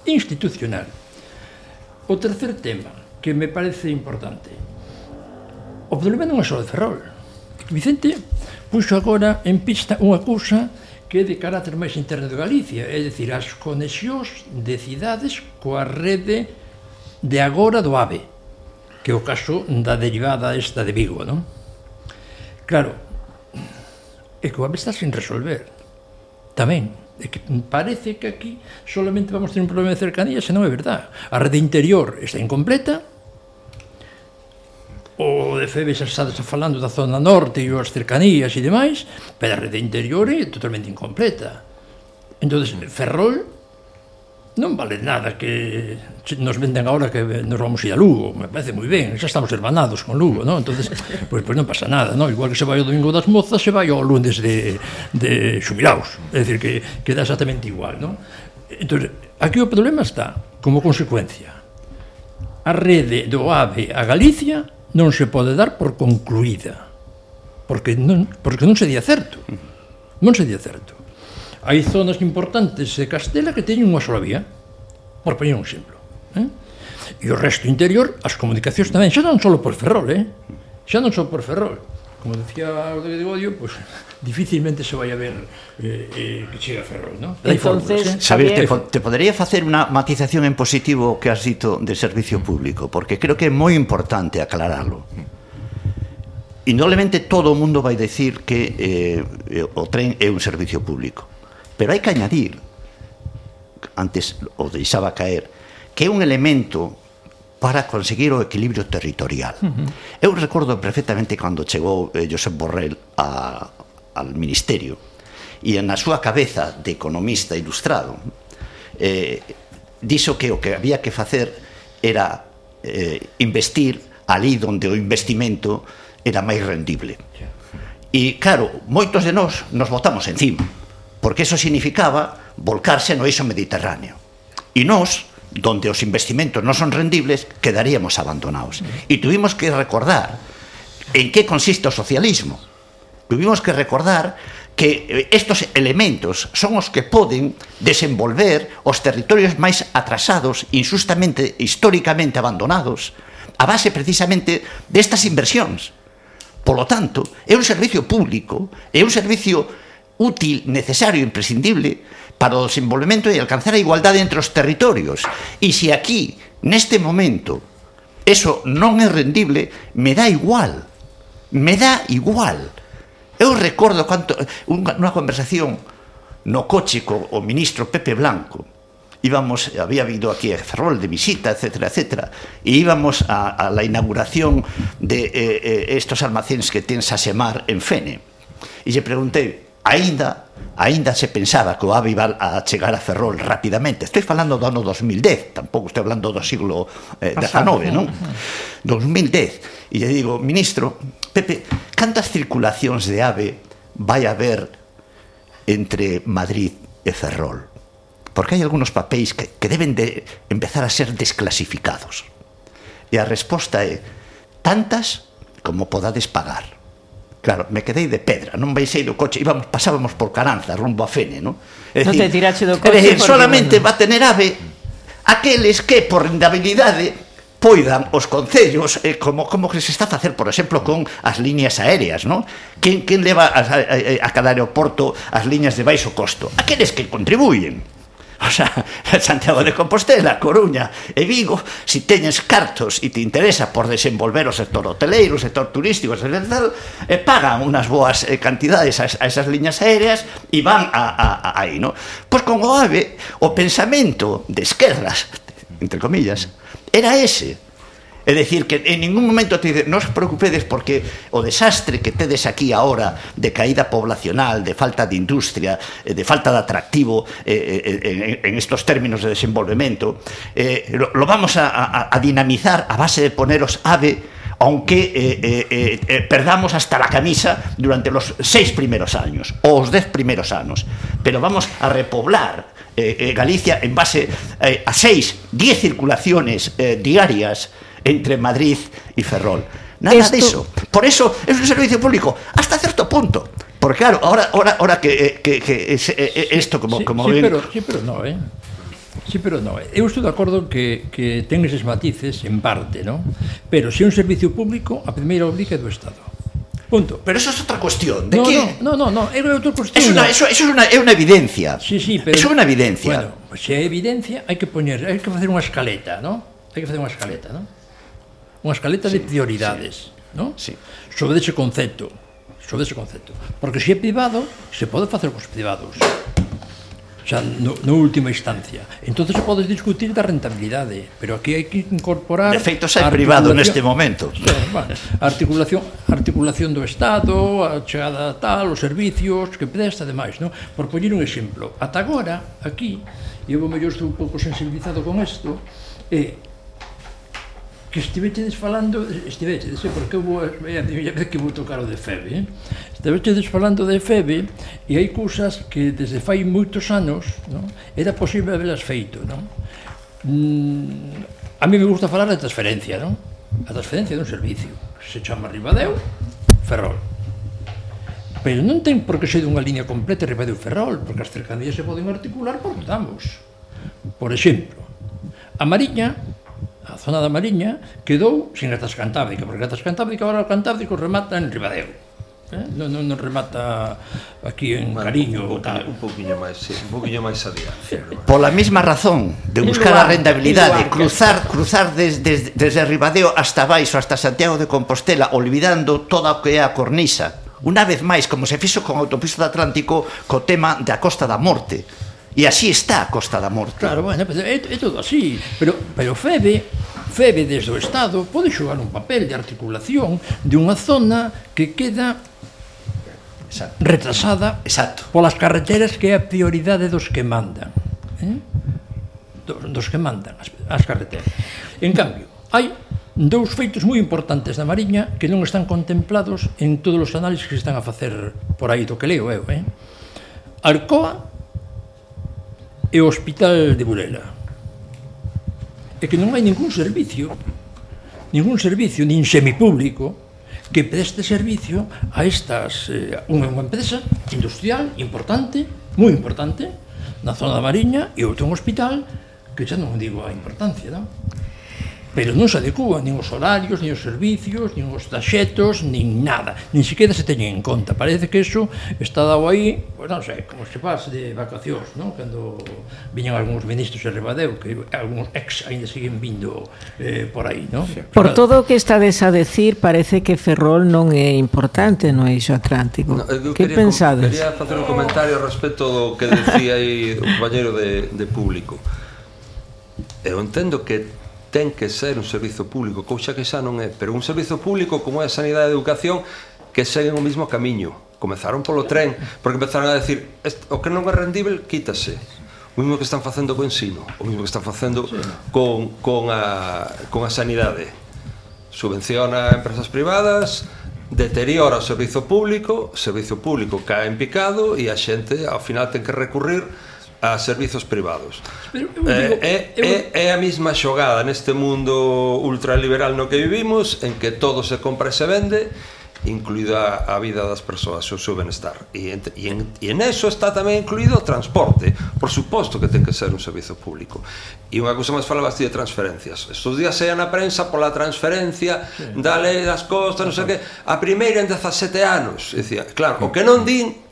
Institucional. O tercer tema que me parece importante. O problema non é só de Ferrol. Vicente puxo agora en pista unha cousa que é de carácter máis interno de Galicia, é dicir, as conexións de cidades coa rede de agora do AVE, que é o caso da derivada esta de Vigo, non? Claro, é que o AVE está sin resolver. Tamén, é que parece que aquí solamente vamos ter un problema de cercanía, se non é verdad. A rede interior está incompleta, o de Febe xa estades falando da zona norte e as cercanías e demais, pero a rede interior é totalmente incompleta. Entón, Ferrol non vale nada que nos venden agora que nos vamos ir a Lugo, me parece moi ben, xa estamos hermanados con Lugo, non? Entonces, pois, pois non pasa nada, non? Igual que se vai o domingo das mozas, se vai o lunes de, de xubilaos, é dicir, que, que dá exactamente igual, non? Entón, aquí o problema está, como consecuencia, a rede do AVE a Galicia non se pode dar por concluída porque non, porque non se di certo non se di certo hai zonas importantes de Castela que teñen unha sola vía por poñer un exemplo eh? e o resto interior as comunicacións tamén xa non só por ferrol eh? xa non só por ferrol como decía o de Bodio, pues difícilmente se vai a ver eh, eh, que chega a Ferrol, ¿no? Entonces, fórmulas, ¿eh? Sabes, te, te podría facer unha matización en positivo que has dito de servicio público, porque creo que é moi importante aclararlo. Indoblemente todo o mundo vai decir que eh, eh o tren é un servicio público, pero hai que añadir, antes o deixaba caer, que é un elemento para conseguir o equilibrio territorial. Uh -huh. Eu recordo perfectamente cando chegou eh, Josep Borrell a, al Ministerio e na súa cabeza de economista ilustrado eh, dixo que o que había que facer era eh, investir ali onde o investimento era máis rendible. E claro, moitos de nós nos votamos encima, porque eso significaba volcarse no eixo mediterráneo. E nós donde os investimentos non son rendibles, quedaríamos abandonados. E tuvimos que recordar en que consiste o socialismo. Tuvimos que recordar que eh, estos elementos son os que poden desenvolver os territorios máis atrasados, insustamente, históricamente abandonados, a base precisamente destas inversións. Polo tanto, é un servicio público, é un servicio útil, necesario, imprescindible, para o desenvolvemento e alcanzar a igualdade entre os territorios. E se aquí, neste momento, eso non é rendible, me dá igual. Me dá igual. Eu recordo canto, unha, unha conversación no coche co o ministro Pepe Blanco íbamos, había habido aquí a Ferrol de visita, etcétera, etcétera, e íbamos a, a la inauguración de eh, eh, estos almacenes que ten Sasemar en Fene. E lle preguntei, Aínda aínda se pensaba que o AVE iba a chegar a Ferrol rapidamente. Estou falando do ano 2010, tampouco estou hablando do siglo eh, XIX, non? 2010. E lle digo, ministro, Pepe, cantas circulacións de AVE vai haber entre Madrid e Ferrol? Porque hai algúns papéis que, que deben de empezar a ser desclasificados. E a resposta é tantas como podades pagar. Claro, me quedei de pedra, non baixei do coche, íbamos, pasábamos por Caranza, rumbo a Fene, non? É non te tirache do coche. Decir, solamente bueno. va a tener ave aqueles que por rendabilidade poidan os concellos eh, como como que se está a facer, por exemplo, con as liñas aéreas, non? Quen quen leva a, a, a cada aeroporto as liñas de baixo costo? Aqueles que contribuyen. O sea, Santiago de Compostela, Coruña e Vigo, se si teñes cartos e te interesa por desenvolver o sector hoteleiro, o sector turístico, etc., e pagan unas boas eh, cantidades a, a esas liñas aéreas e van a, a, a aí, no? Pois con o AVE, o pensamento de esquerdas, entre comillas, era ese, É dicir, que en ningún momento te dice, non os preocupedes porque o desastre que tedes aquí ahora de caída poblacional, de falta de industria, eh, de falta de atractivo eh, eh, en, estos términos de desenvolvemento, eh, lo, vamos a, dinamizar a base de poneros AVE aunque perdamos hasta la camisa durante los seis primeros años o os dez primeros años. Pero vamos a repoblar Galicia en base a seis, diez circulaciones diarias entre Madrid y Ferrol. Nada Esto... diso. Por eso es un servicio público hasta cierto punto. Porque claro, ahora, ahora, ahora que, eh, que, que es, eh, eh, esto como, sí, como sí, ven... Pero, sí, pero no, eh? Sí, pero no. Eu estou de acordo que, que ten eses matices en parte, non? Pero se é un servicio público, a primeira obliga é do Estado. Punto. Pero eso es otra cuestión. ¿De no, qué? No, no, no, no, é outra cuestión. Es una, eso, eso es una, é unha evidencia. Sí, sí, pero... Es é unha evidencia. Bueno, se é evidencia, hai que poñer, hai que facer unha escaleta, non? Hai que facer unha escaleta, non? unha escaleta sí, de prioridades, sí. ¿no? Sí. Sobre ese concepto, sobre ese concepto. Porque se si é privado, se pode facer cos privados. O sea, no, no última instancia. Entonces se podes discutir da rentabilidade, pero aquí hai que incorporar De feito xa é privado neste momento. Sí, bueno, articulación, articulación do Estado, a chegada tal, os servicios que presta demais, ¿no? Por poñer un exemplo, ata agora aquí, e eu mellor estou un pouco sensibilizado con isto, eh, que estivechedes falando, estivechedes, porque eu vou, é a miña vez que vou tocar o de Febe, eh? estivechedes falando de Febe e hai cousas que desde fai moitos anos non? era posible habelas feito. Non? Mm, a mí me gusta falar da transferencia, non? a transferencia dun servicio. Se chama Ribadeu, Ferrol. Pero non ten por que ser dunha liña completa Ribadeu Ferrol, porque as cercanías se poden articular por damos. Por exemplo, a Mariña a zona da Mariña quedou sin atas Cantábrica, porque atas Cantábrica agora o Cantábrico remata en Ribadeo. Eh? Non, non, non remata aquí en bueno, Cariño un, tal. un pouquiño máis, sí, un pouquiño máis adiante. Pola mesma razón de buscar lugar, a rentabilidade, cruzar cruzar des, des, desde Ribadeo hasta baixo, hasta Santiago de Compostela, olvidando toda o que é a cornisa. Una vez máis, como se fixo con a autopista do Atlántico co tema da Costa da Morte E así está a Costa da Morte. Claro, bueno, é, é todo así. Pero, pero Febe, Febe desde o Estado pode xogar un papel de articulación de unha zona que queda Exacto. retrasada Exacto. polas carreteras que é a prioridade dos que mandan. Eh? Dos, dos que mandan as, as carreteras. En cambio, hai dous feitos moi importantes da Mariña que non están contemplados en todos os análises que se están a facer por aí do que leo eu, eh? Arcoa e o Hospital de Burela. E que non hai ningún servicio, ningún servicio, nin semipúblico, que preste servicio a estas... Eh, unha, unha empresa industrial importante, moi importante, na zona da Mariña, e outro un hospital que xa non digo a importancia, non? pero non se adecúa nin os horarios, nin os servicios, nin os taxetos, nin nada. Nin siquiera se teñen en conta. Parece que eso está dado aí, pues non sei, como se pasa de vacacións, non? Cando viñan algúns ministros a Ribadeo, que algúns ex aínda siguen vindo eh, por aí, non? Sí. Por todo o que estades a decir, parece que Ferrol non é importante no eixo atlántico. No, que quería, pensades? Quería facer un comentario respecto do que decía aí o compañero de, de público. Eu entendo que ten que ser un servizo público, cousa que xa non é, pero un servizo público como é a sanidade e a educación que seguen o mesmo camiño. Comezaron polo tren, porque empezaron a decir o que non é rendible, quítase. O mesmo que están facendo co ensino, o mesmo que están facendo con, con, a, con a sanidade. Subvenciona a empresas privadas, deteriora o servizo público, o servizo público cae en picado e a xente ao final ten que recurrir a servizos privados. Pero eh, eh, eu digo, é, eu... é, é a mesma xogada neste mundo ultraliberal no que vivimos, en que todo se compra e se vende, incluída a vida das persoas, o seu benestar. E, ent, e, en, e en eso está tamén incluído o transporte. Por suposto que ten que ser un servizo público. E unha cousa máis falabas ti de transferencias. Estos días saía na prensa pola transferencia sí. da lei das costas, non sei que, a primeira en 17 anos. E dicía, claro, o que non din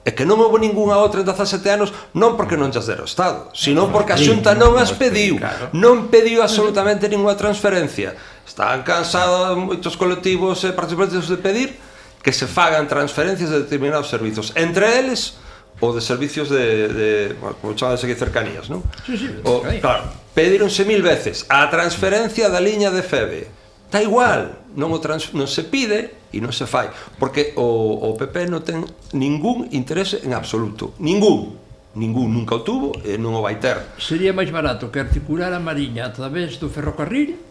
É que non houve ningunha outra en 17 anos non porque non chas dera o Estado sino porque a Xunta non as pediu. Non pediu absolutamente ninguna transferencia. Están cansados moitos colectivos e participantes de pedir que se fagan transferencias de determinados servizos entre eles o de servicios de, de bueno, como chamades aquí cercanías, non? Sí, sí, o, claro, Pedironse mil veces a transferencia da liña de Febe. Está igual, non o trans, non se pide, e non se fai porque o, o PP non ten ningún interese en absoluto. Ningún. Ningún nunca o tuvo e non o vai ter. Sería máis barato que articular a Mariña a través do ferrocarril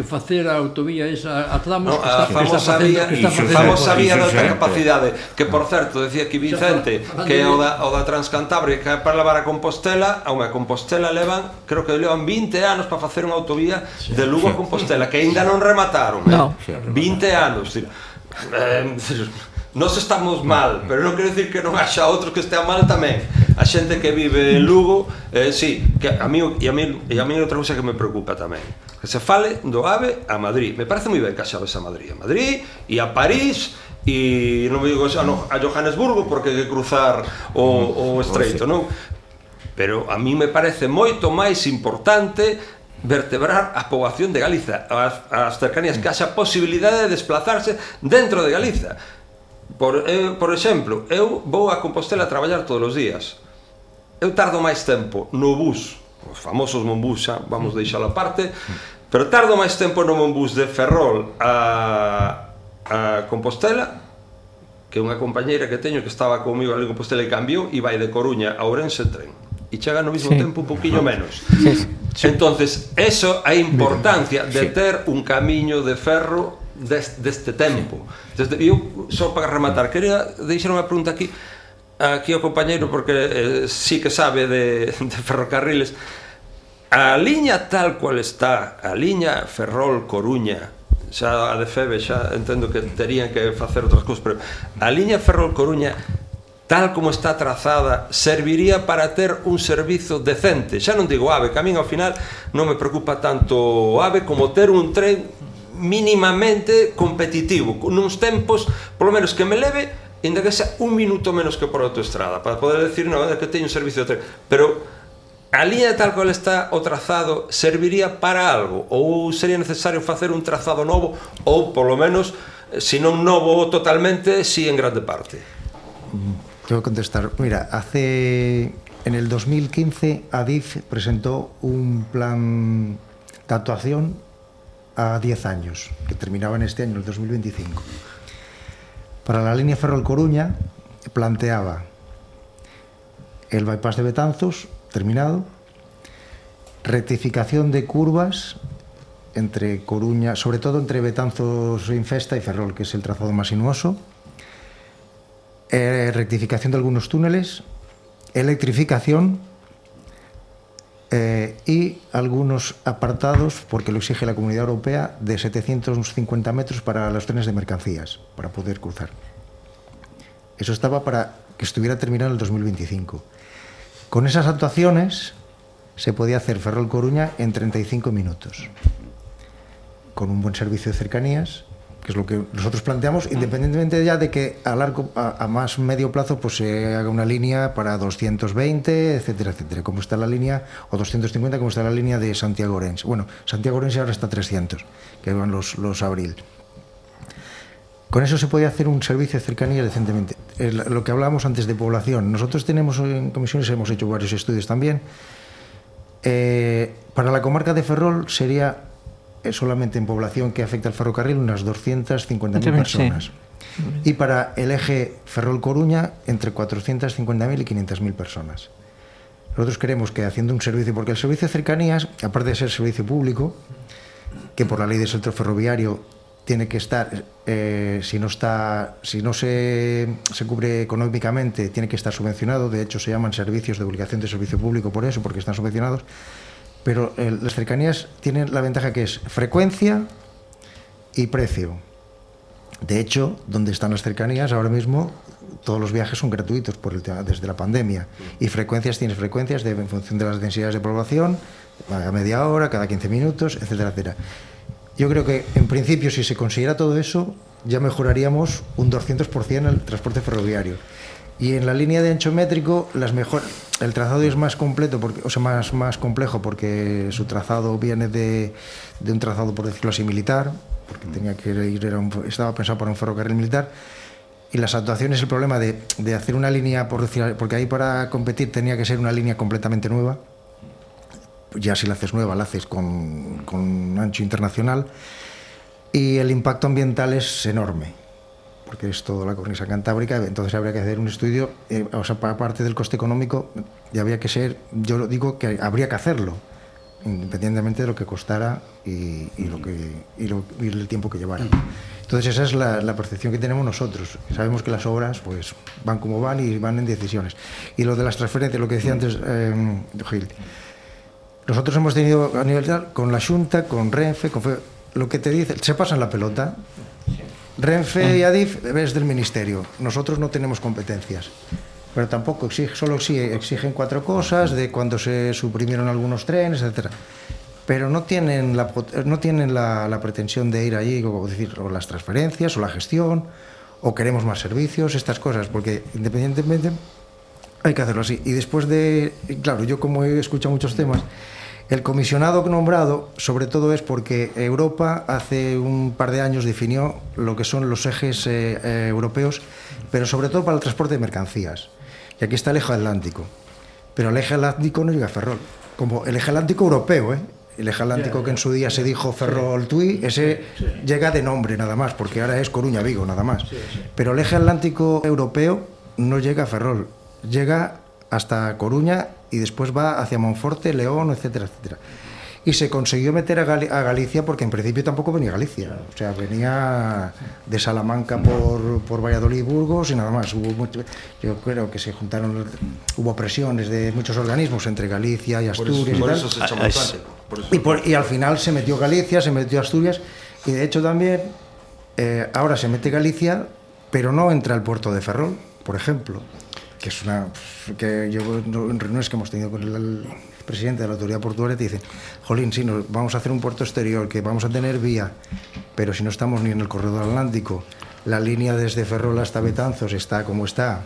que facer a autovía esa atlamos no, a famosa vía famosa vía de alta capacidade que por certo decía aquí Vicente que é o da, o da Transcantábrica para levar a Compostela a unha Compostela levan creo que levan 20 anos para facer unha autovía de Lugo a Compostela que aínda non remataron eh? 20 anos eh, nos estamos mal pero non quero dicir que non haxa outros que estean mal tamén a xente que vive en Lugo, eh, sí, que a mí, e a mí, e a mí outra cousa que me preocupa tamén, que se fale do AVE a Madrid. Me parece moi ben que a xaves a Madrid, a Madrid e a París, e non digo xa, no, a Johannesburgo porque que cruzar o, o estreito, non? Pero a mí me parece moito máis importante vertebrar a poboación de Galiza, as, as cercanías, que haxa posibilidade de desplazarse dentro de Galiza. Por, eh, por exemplo, eu vou a Compostela a traballar todos os días eu tardo máis tempo no bus, os famosos monbús xa vamos deixar a parte, pero tardo máis tempo no monbús de Ferrol a, a Compostela que unha compañeira que teño que estaba comigo ali en Compostela e cambiou e vai de Coruña a Ourense tren. E chega no mesmo sí. tempo un poquinho menos. Sí, sí. entonces eso é importancia de ter un camiño de ferro des, deste tempo. Desde, eu só para rematar quería deixar unha pregunta aquí aquí o compañeiro porque eh, sí que sabe de, de ferrocarriles. A liña tal cual está a liña Ferrol Coruña xa a de Febe xa entendo que terían que facer outras cousas pero a liña Ferrol Coruña tal como está trazada serviría para ter un servizo decente. Xa non digo ave, que a min ao final non me preocupa tanto ave como ter un tren mínimamente competitivo, nuns tempos, polo menos que me leve Inda que sea un minuto menos que por autoestrada Para poder decir, non, é que teño un servicio de tren Pero a liña tal cual está o trazado Serviría para algo? Ou sería necesario facer un trazado novo Ou polo menos, se non novo totalmente Si en grande parte? Tengo que contestar. Mira, hace... En el 2015 ADIF presentó un plan de actuación a 10 años, que terminaba en este año, el 2025. Para la línea Ferrol-Coruña planteaba el bypass de Betanzos, terminado, rectificación de curvas entre Coruña, sobre todo entre Betanzos Infesta y Ferrol, que es el trazado más sinuoso, eh, rectificación de algunos túneles, electrificación eh, y algunos apartados, porque lo exige la Comunidad Europea, de 750 metros para los trenes de mercancías, para poder cruzar. Eso estaba para que estuviera terminado en el 2025. Con esas actuaciones se podía hacer Ferrol-Coruña en 35 minutos, con un buen servicio de cercanías que es lo que nosotros planteamos, independientemente ya de que a largo, a, a, más medio plazo, pues se haga una línea para 220, etcétera, etcétera, como está la línea, o 250, como está la línea de Santiago Orense. Bueno, Santiago Orense ahora está 300, que van los, los abril. Con eso se puede hacer un servicio de cercanía decentemente. Lo que hablábamos antes de población, nosotros tenemos en comisiones, hemos hecho varios estudios también. Eh, para la comarca de Ferrol sería solamente en población que afecta al ferrocarril unas 250.000 personas. Sí. Y para el eje Ferrol-Coruña entre 450.000 y 500.000 personas. Nosotros queremos que haciendo un servicio, porque el servicio de cercanías, aparte de ser servicio público, que por la ley del sector ferroviario tiene que estar, eh, si no está, si no se, se cubre económicamente, tiene que estar subvencionado. De hecho, se llaman servicios de obligación de servicio público por eso, porque están subvencionados pero eh, las cercanías tienen la ventaja que es frecuencia y precio. De hecho, donde están las cercanías ahora mismo todos los viajes son gratuitos desde la pandemia y frecuencias tienes frecuencias de, en función de las densidades de población a media hora, cada 15 minutos, etcétera, etcétera. Yo creo que en principio si se consiguiera todo eso ya mejoraríamos un 200% el transporte ferroviario. Y en la línea de ancho métrico, las mejor, el trazado es más completo, porque, o sea, más, complejo, porque su trazado viene de, un trazado, por decirlo así, militar, porque tenía que ir, era un, estaba pensado para un ferrocarril militar. Y las actuaciones, el problema de, hacer una línea, por decir, porque ahí para competir tenía que ser una línea completamente nueva. Ya si la haces nueva, la haces con ancho internacional. Y el impacto ambiental es enorme porque es toda la cornisa cantábrica, entonces habría que hacer un estudio, eh, o sea, para parte del coste económico, y habría que ser, yo lo digo que habría que hacerlo, independientemente de lo que costara y, lo que, y, el tiempo que llevara. Entonces esa es la, percepción que tenemos nosotros. Sabemos que las obras pues van como van y van en decisiones. Y lo de las transferencias, lo que decía antes eh, Gil, nosotros hemos tenido a nivel tal, con la Junta, con Renfe, con lo que te dice, se pasan la pelota, Renfe y Adif es del Ministerio. Nosotros no tenemos competencias. Pero tampoco exige, solo exigen cuatro cosas de cuando se suprimieron algunos trenes, etcétera. Pero no tienen la, no tienen la, la pretensión de ir allí, o decir, o las transferencias, o la gestión, o queremos más servicios, estas cosas, porque independientemente hay que hacerlo así. Y después de, claro, yo como he escuchado muchos temas, El comisionado nombrado, sobre todo, es porque Europa hace un par de años definió lo que son los ejes eh, eh, europeos, pero sobre todo para el transporte de mercancías. Y aquí está el eje atlántico. Pero el eje atlántico no llega a Ferrol, como el eje atlántico europeo, ¿eh? El eje atlántico que en su día se dijo Ferrol-Tui, ese llega de nombre nada más, porque ahora es Coruña-Vigo nada más. Pero el eje atlántico europeo no llega a Ferrol, llega hasta Coruña y después va hacia Monforte, León, etcétera, etcétera. Y se consiguió meter a, Gal a Galicia porque en principio tampoco venía Galicia. O sea, venía de Salamanca por, por Valladolid y Burgos y nada más. Hubo mucho, yo creo que se juntaron, hubo presiones de muchos organismos entre Galicia y Asturias por eso, por y tal. eso se echó bastante. Por eso. Y, por, y al final se metió Galicia, se metió Asturias Y de hecho también, eh, ahora se mete Galicia, pero no entra el puerto de Ferrol, por ejemplo, que es una... que yo en reuniones que hemos tenido con el, presidente de la autoridad portuaria te dice, jolín, sí, nos, vamos a hacer un puerto exterior, que vamos a tener vía, pero si no estamos ni en el corredor atlántico, la línea desde Ferrol hasta Betanzos está como está,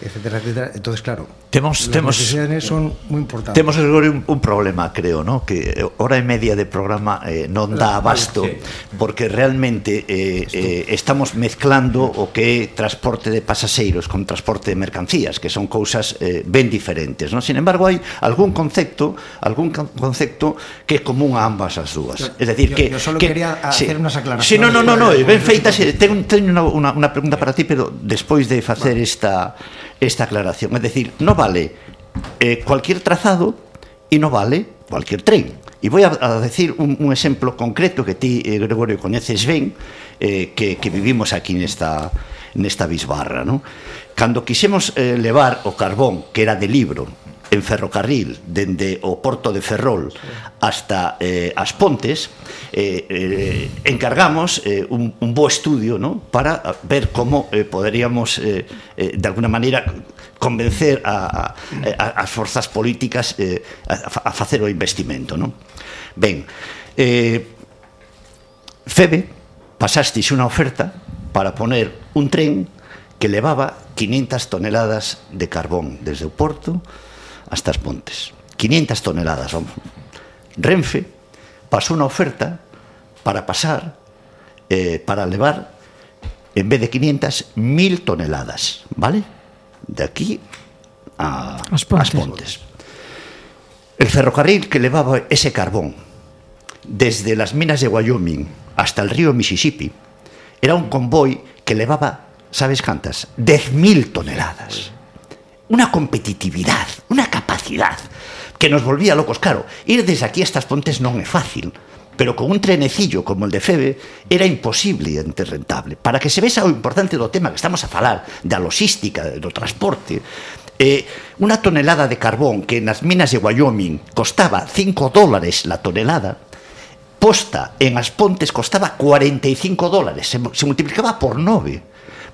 etcétera, etcétera. Entonces, claro, Temos temos son moi importantes. Temos agora un, un problema, creo, ¿no? Que hora e media de programa eh, non dá abasto porque realmente eh, eh, estamos mezclando o que é transporte de pasaxeiros con transporte de mercancías, que son cousas eh, ben diferentes, ¿no? Sin embargo, hai algún concepto, algún concepto que é común a ambas as dúas. Es decir, que yo solo que, quería hacer unas aclaraciones. Sí, no, no, no, no, ben feitas, eh, teño teño unha unha pregunta para ti, pero despois de facer esta esta aclaración. Es decir, no vale eh, cualquier trazado y no vale cualquier tren. E vou a, a decir un, un exemplo concreto que ti, eh, Gregorio, coñeces ben, eh, que, que vivimos aquí nesta, nesta bisbarra. No? Cando quixemos eh, levar o carbón, que era de libro, en ferrocarril dende o porto de Ferrol hasta eh, as Pontes eh, eh, encargamos eh, un, un bo estudio ¿no? para ver como eh, poderíamos eh, eh, de alguna maneira convencer a, a, a as forzas políticas eh, a, a facer o investimento ¿no? ben eh, Febe pasastis unha oferta para poner un tren que levaba 500 toneladas de carbón desde o porto hasta as Pontes. 500 toneladas, vamos. Renfe pasou unha oferta para pasar, eh, para levar, en vez de 500, 1000 toneladas, ¿vale? De aquí a As Pontes. As Pontes. El ferrocarril que levaba ese carbón desde las minas de Wyoming hasta el río Mississippi era un convoy que levaba, ¿sabes cantas? 10.000 toneladas. Una competitividad, una capacidad que nos volvía locos. Claro, ir desde aquí a estas pontes non é fácil, pero con un trenecillo como el de Febe era imposible e rentable. Para que se vesa o importante do tema que estamos a falar, da logística, do transporte, eh, unha tonelada de carbón que nas minas de Wyoming costaba 5 dólares la tonelada, posta en as pontes costaba 45 dólares, se, se multiplicaba por 9.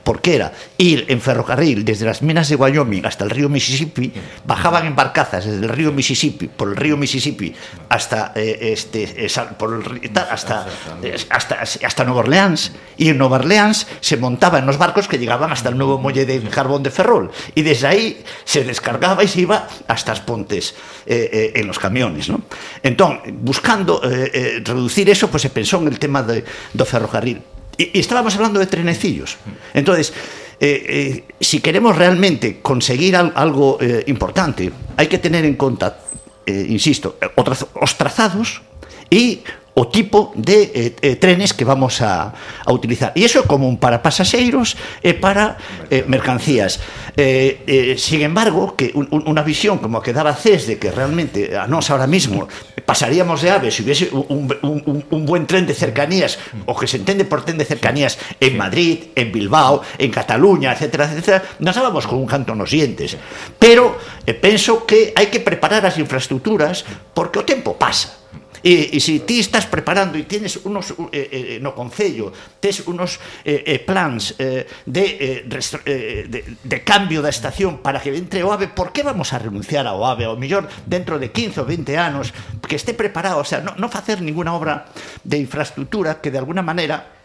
Porque era ir en ferrocarril desde las minas de Wyoming hasta el río Mississippi, bajaban en barcazas desde el río Mississippi, por el río Mississippi hasta eh, este eh, por el hasta, eh, hasta hasta Nueva Orleans y en Nueva Orleans se montaba en los barcos que llegaban hasta el nuevo muelle de carbón de Ferrol y desde ahí se descargaba y se iba hasta las pontes en los camiones, ¿no? Entonces, buscando reducir eso, pues se pensó en el tema de, do ferrocarril. Y, estábamos hablando de trenecillos. Entonces, eh, eh, si queremos realmente conseguir al- algo eh, importante, hay que tener en cuenta, insisto, eh, o trazo- os trazados y o tipo de eh, eh, trenes que vamos a, a utilizar. E iso é común para pasaxeiros e para eh, mercancías. Eh, eh, sin embargo, que un, un, unha visión como a que daba CES de que realmente a nós ahora mismo pasaríamos de aves se hubiese un, un, un, un buen tren de cercanías, o que se entende por tren de cercanías en Madrid, en Bilbao, en Cataluña, etcétera, etcétera, nos dábamos con un canto nos dientes. Pero eh, penso que hai que preparar as infraestructuras porque o tempo pasa E, e se ti estás preparando e tienes unos eh, eh, no concello, tes unos eh, plans eh, de, eh, restro, eh, de, de cambio da estación para que entre o AVE, por que vamos a renunciar ao AVE? Ao mellor dentro de 15 ou 20 anos que este preparado, o sea, non no facer ninguna obra de infraestructura que de alguna maneira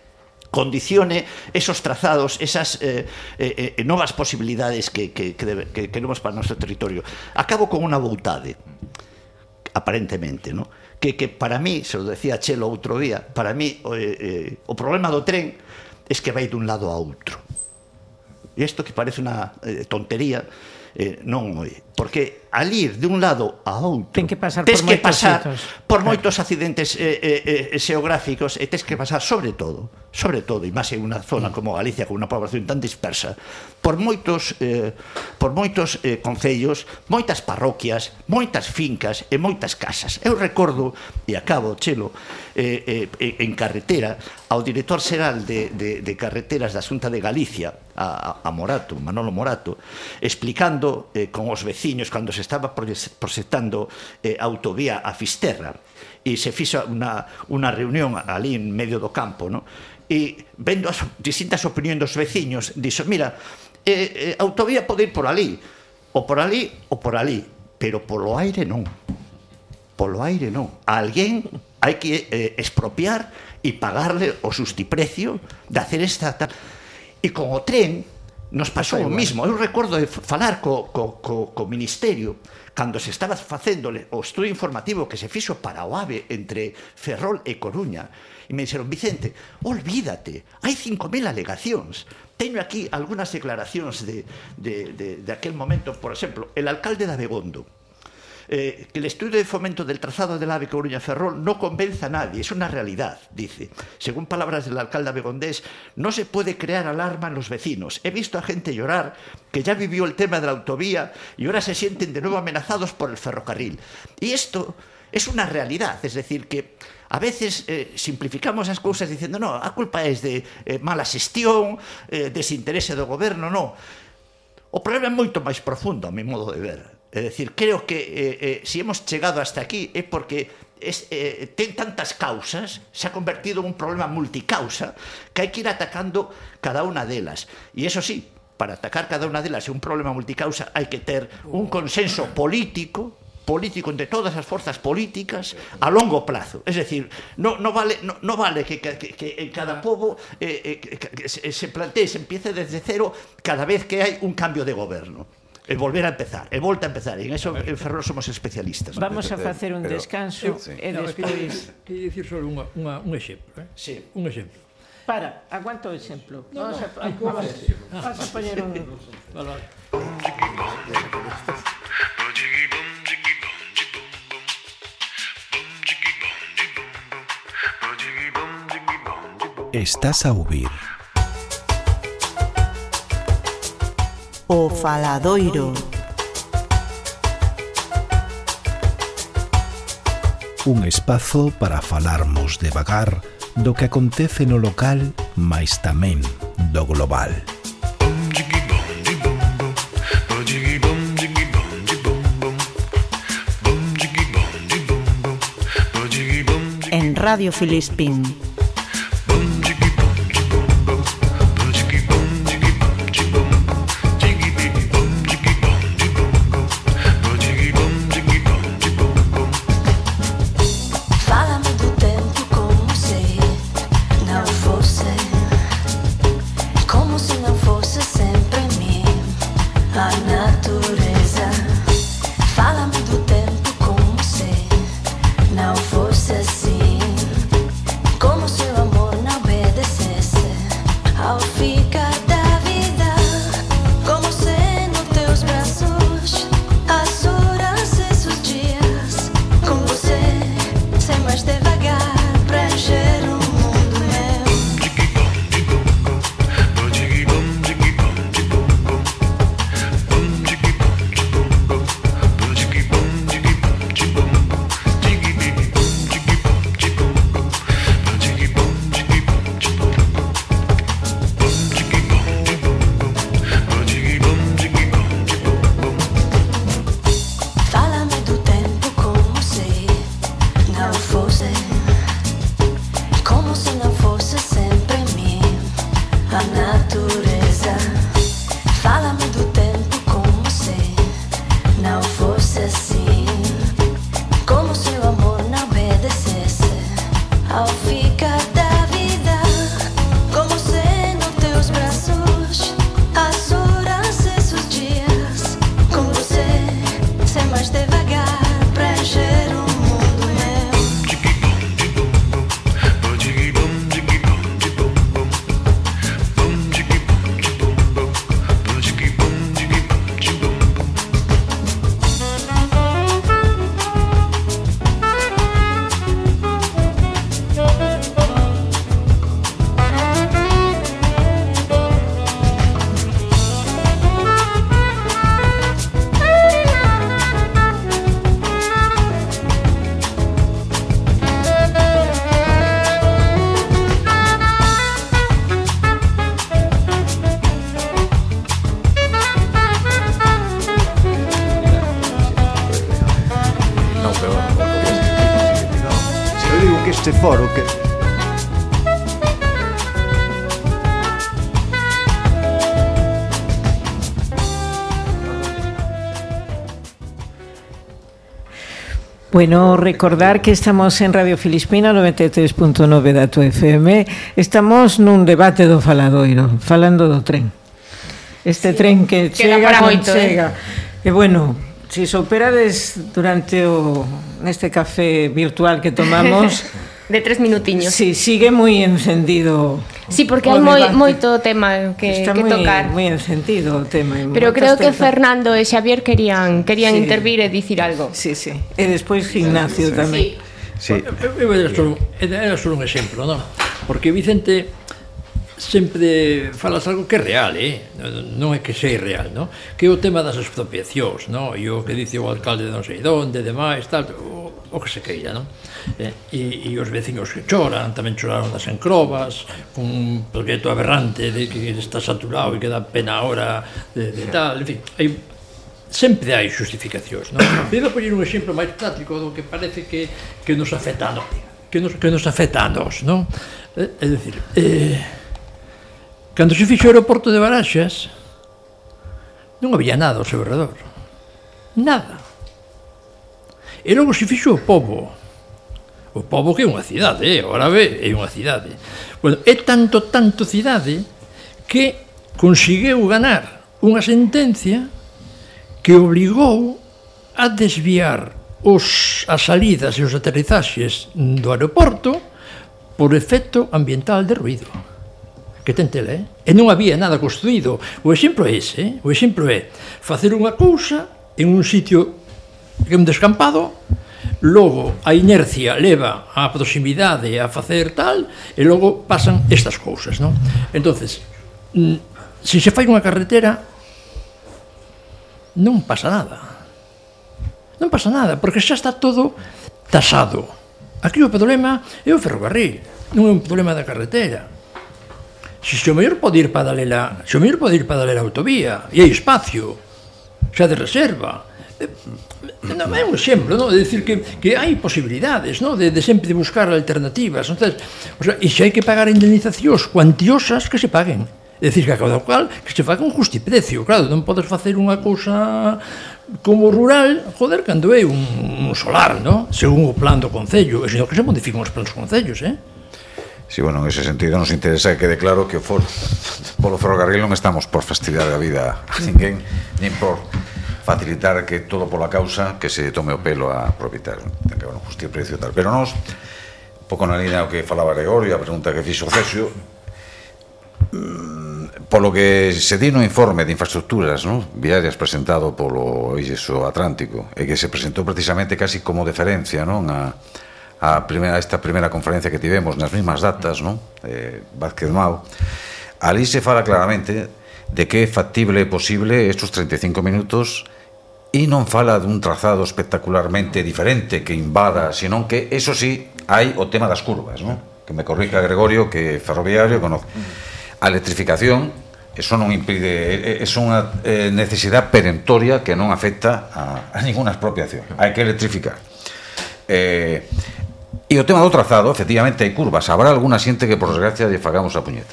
condicione esos trazados, esas eh, eh, eh, novas posibilidades que, que, que, debe, que queremos para o noso territorio. Acabo con unha voutade, aparentemente, non? que, que para mí, se lo decía Chelo outro día, para mí o, eh, eh, o problema do tren es que vai dun lado a outro. E isto que parece unha eh, tontería, eh, non o é. Porque ali de un lado a outro. Ten que pasar tes por que moitos pasar hitos. por moitos accidentes eh, eh, eh, xeográficos e tes que pasar sobre todo, sobre todo, e máis en unha zona mm. como Galicia con unha población tan dispersa, por moitos eh, por moitos eh, concellos, moitas parroquias, moitas fincas e moitas casas. Eu recordo e acabo, Chelo, eh, eh, en carretera ao director xeral de, de, de carreteras da Xunta de Galicia, a, a Morato, Manolo Morato, explicando eh, con os veciños cando se estaba proxectando eh, autovía a Fisterra e se fixa unha, unha reunión ali en medio do campo, no? e vendo as distintas opinións dos veciños, dixo, mira, eh, eh, autovía pode ir por ali, ou por ali, ou por ali, pero polo aire non. Polo aire non. A alguén hai que eh, expropiar e pagarle o sustiprecio de hacer esta... E con o tren, Nos pasou o mismo. Eu recordo de falar co, co, co, co Ministerio cando se estaba facendo o estudo informativo que se fixo para o AVE entre Ferrol e Coruña. E me dixeron, Vicente, olvídate, hai 5.000 alegacións. Teño aquí algunhas declaracións de, de, de, de aquel momento, por exemplo, el alcalde de Abegondo, eh, que el estudio de fomento del trazado del AVE Coruña Ferrol no convence a nadie, es una realidad, dice. Según palabras del alcalde abegondés, no se puede crear alarma en los vecinos. He visto a gente llorar que ya vivió el tema de la autovía y ahora se sienten de nuevo amenazados por el ferrocarril. Y esto es una realidad, es decir, que a veces eh, simplificamos as cousas dicendo no, a culpa é de eh, mala xestión, eh, desinterese do goberno, no. O problema é moito máis profundo, a mi modo de ver. É dicir, creo que eh, eh, se hemos chegado hasta aquí é porque es, eh, ten tantas causas, se ha convertido en un problema multicausa, que hai que ir atacando cada unha delas. E eso sí, para atacar cada unha delas e un problema multicausa hai que ter un consenso político político entre todas as forzas políticas a longo plazo. Es decir, no, no vale, no, no vale que, cada povo se plantee, se empiece desde cero cada vez que hai un cambio de goberno E volver a empezar, e volta a empezar. E en eso en Ferrol somos especialistas. Vamos a facer un descanso e despois... No, Queria dicir só unha, unha, un exemplo. Eh? Sí. Un exemplo. Para, aguanta o exemplo. No, vamos, no, a, no, vamos, vamos a poñer un... Vale, vale. Estás a ouvir O Faladoiro. Un espazo para falarmos devagar do que acontece no local, mais tamén do global. En Radio Filispín Bueno, recordar que estamos en Radio Filispina 93.9 da tua FM. Estamos nun debate do faladoiro, falando do tren. Este sí, tren que chega, para moito, eh. chega. Eh? E bueno, se si soperades durante o neste café virtual que tomamos de tres minutiños. Sí, sigue moi encendido Sí, porque hai moi, moito tema que, Está que tocar. Está moi en sentido o tema. Pero creo que Fernando e Xavier querían querían sí. intervir e dicir algo. Sí, sí. E despois Ignacio sí, sí. tamén. Sí. sí. Eu era só, era só un eh, exemplo, non? Porque Vicente sempre falas algo que é real, eh? non é que sei real, no? que é o tema das expropiacións, no? e o que dice o alcalde de non sei donde, demais, tal, o, o que se queira, non? Eh, e, e os veciños que choran, tamén choraron das encrobas, un proxecto aberrante de que está saturado e que dá pena ahora de, de tal, en fin, hai, sempre hai justificacións, non? Pero poñer un exemplo máis práctico do que parece que, que nos afecta a nós, que nos, que nos afecta a nós, non? Eh, é dicir, eh, Cando se fixo o aeroporto de Baraxas, non había nada ao seu redor. Nada. E logo se fixo o povo. O povo que é unha cidade, eh? agora ve, é unha cidade. Bueno, é tanto, tanto cidade que conseguiu ganar unha sentencia que obligou a desviar os, as salidas e os aterrizaxes do aeroporto por efecto ambiental de ruido que ten tela, eh? e non había nada construído. O exemplo é ese, eh? o exemplo é facer unha cousa en un sitio que é un descampado, logo a inercia leva a proximidade a facer tal, e logo pasan estas cousas, non? Entonces, mm, se se fai unha carretera, non pasa nada. Non pasa nada, porque xa está todo tasado. Aquí o problema é o ferrocarril, non é un problema da carretera se o mellor pode ir para dalela, se o mellor pode ir para dalela autovía, e hai espacio, xa de reserva. Eh, eh, non é un exemplo, non? De decir que, que hai posibilidades, non? De, de sempre de buscar alternativas. Entonces, o sea, e se hai que pagar indemnizacións cuantiosas que se paguen. É dicir, que a cada cual que se faga un justiprecio. Claro, non podes facer unha cousa como rural, joder, cando é un, un solar, non? Según o plan do Concello. E senón que se modifican os plans Concellos, eh? Si, sí, bueno, en ese sentido nos interesa que quede claro que o for, polo ferrocarril non estamos por fastidiar a vida a ninguén, nin por facilitar que todo pola causa que se tome o pelo a propietario. Ten que haber un justice precio tal. Pero nos, un pouco na línea o que falaba Gregorio, a pregunta que fixo Cesio, mm, polo que se di no informe de infraestructuras non? viarias presentado polo ISO Atlántico e que se presentou precisamente casi como deferencia non a, a, primeira esta primeira conferencia que tivemos nas mesmas datas, non? Eh, Vázquez Mau. Ali se fala claramente de que é factible e posible estes 35 minutos e non fala dun trazado espectacularmente diferente que invada, senón que, eso sí, hai o tema das curvas, non? Que me corrija Gregorio, que ferroviario conoce. A electrificación, eso non impide, é unha eh, necesidade perentoria que non afecta a, a ninguna expropiación. Hai que electrificar. Eh, E o tema do trazado, efectivamente, hai curvas. Habrá alguna xente que, por desgracia, lle fagamos a puñeta.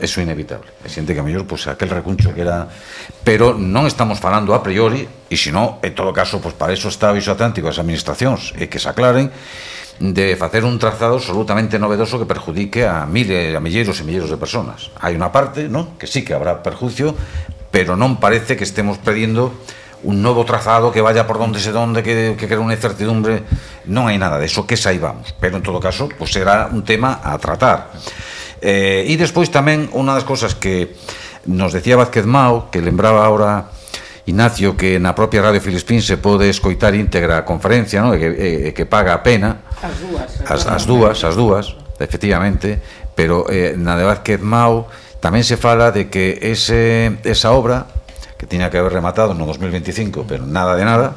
Eso é inevitable. Hai xente que, a mellor, pois, aquel recuncho que era... Pero non estamos falando a priori, e, senón, en todo caso, pois, para eso está o aviso Atlántico, as administracións, e que se aclaren, de facer un trazado absolutamente novedoso que perjudique a miles, a milleiros e milleiros de personas. Hai unha parte, ¿no? que sí que habrá perjuicio, pero non parece que estemos pedindo un novo trazado que vaya por donde se donde que, que crea unha incertidumbre. Non hai nada de eso que saibamos. Pero en todo caso pues, será un tema a tratar. Eh, e despois tamén unha das cousas que nos decía Vázquez Mau que lembraba ahora Ignacio que na propia Radio Filispín se pode escoitar íntegra a conferencia no? e, que, e que paga a pena. As dúas eh. as, as dúas, as dúas efectivamente. Pero eh, na de Vázquez Mau tamén se fala de que ese, esa obra que tiña que haber rematado no 2025, pero nada de nada,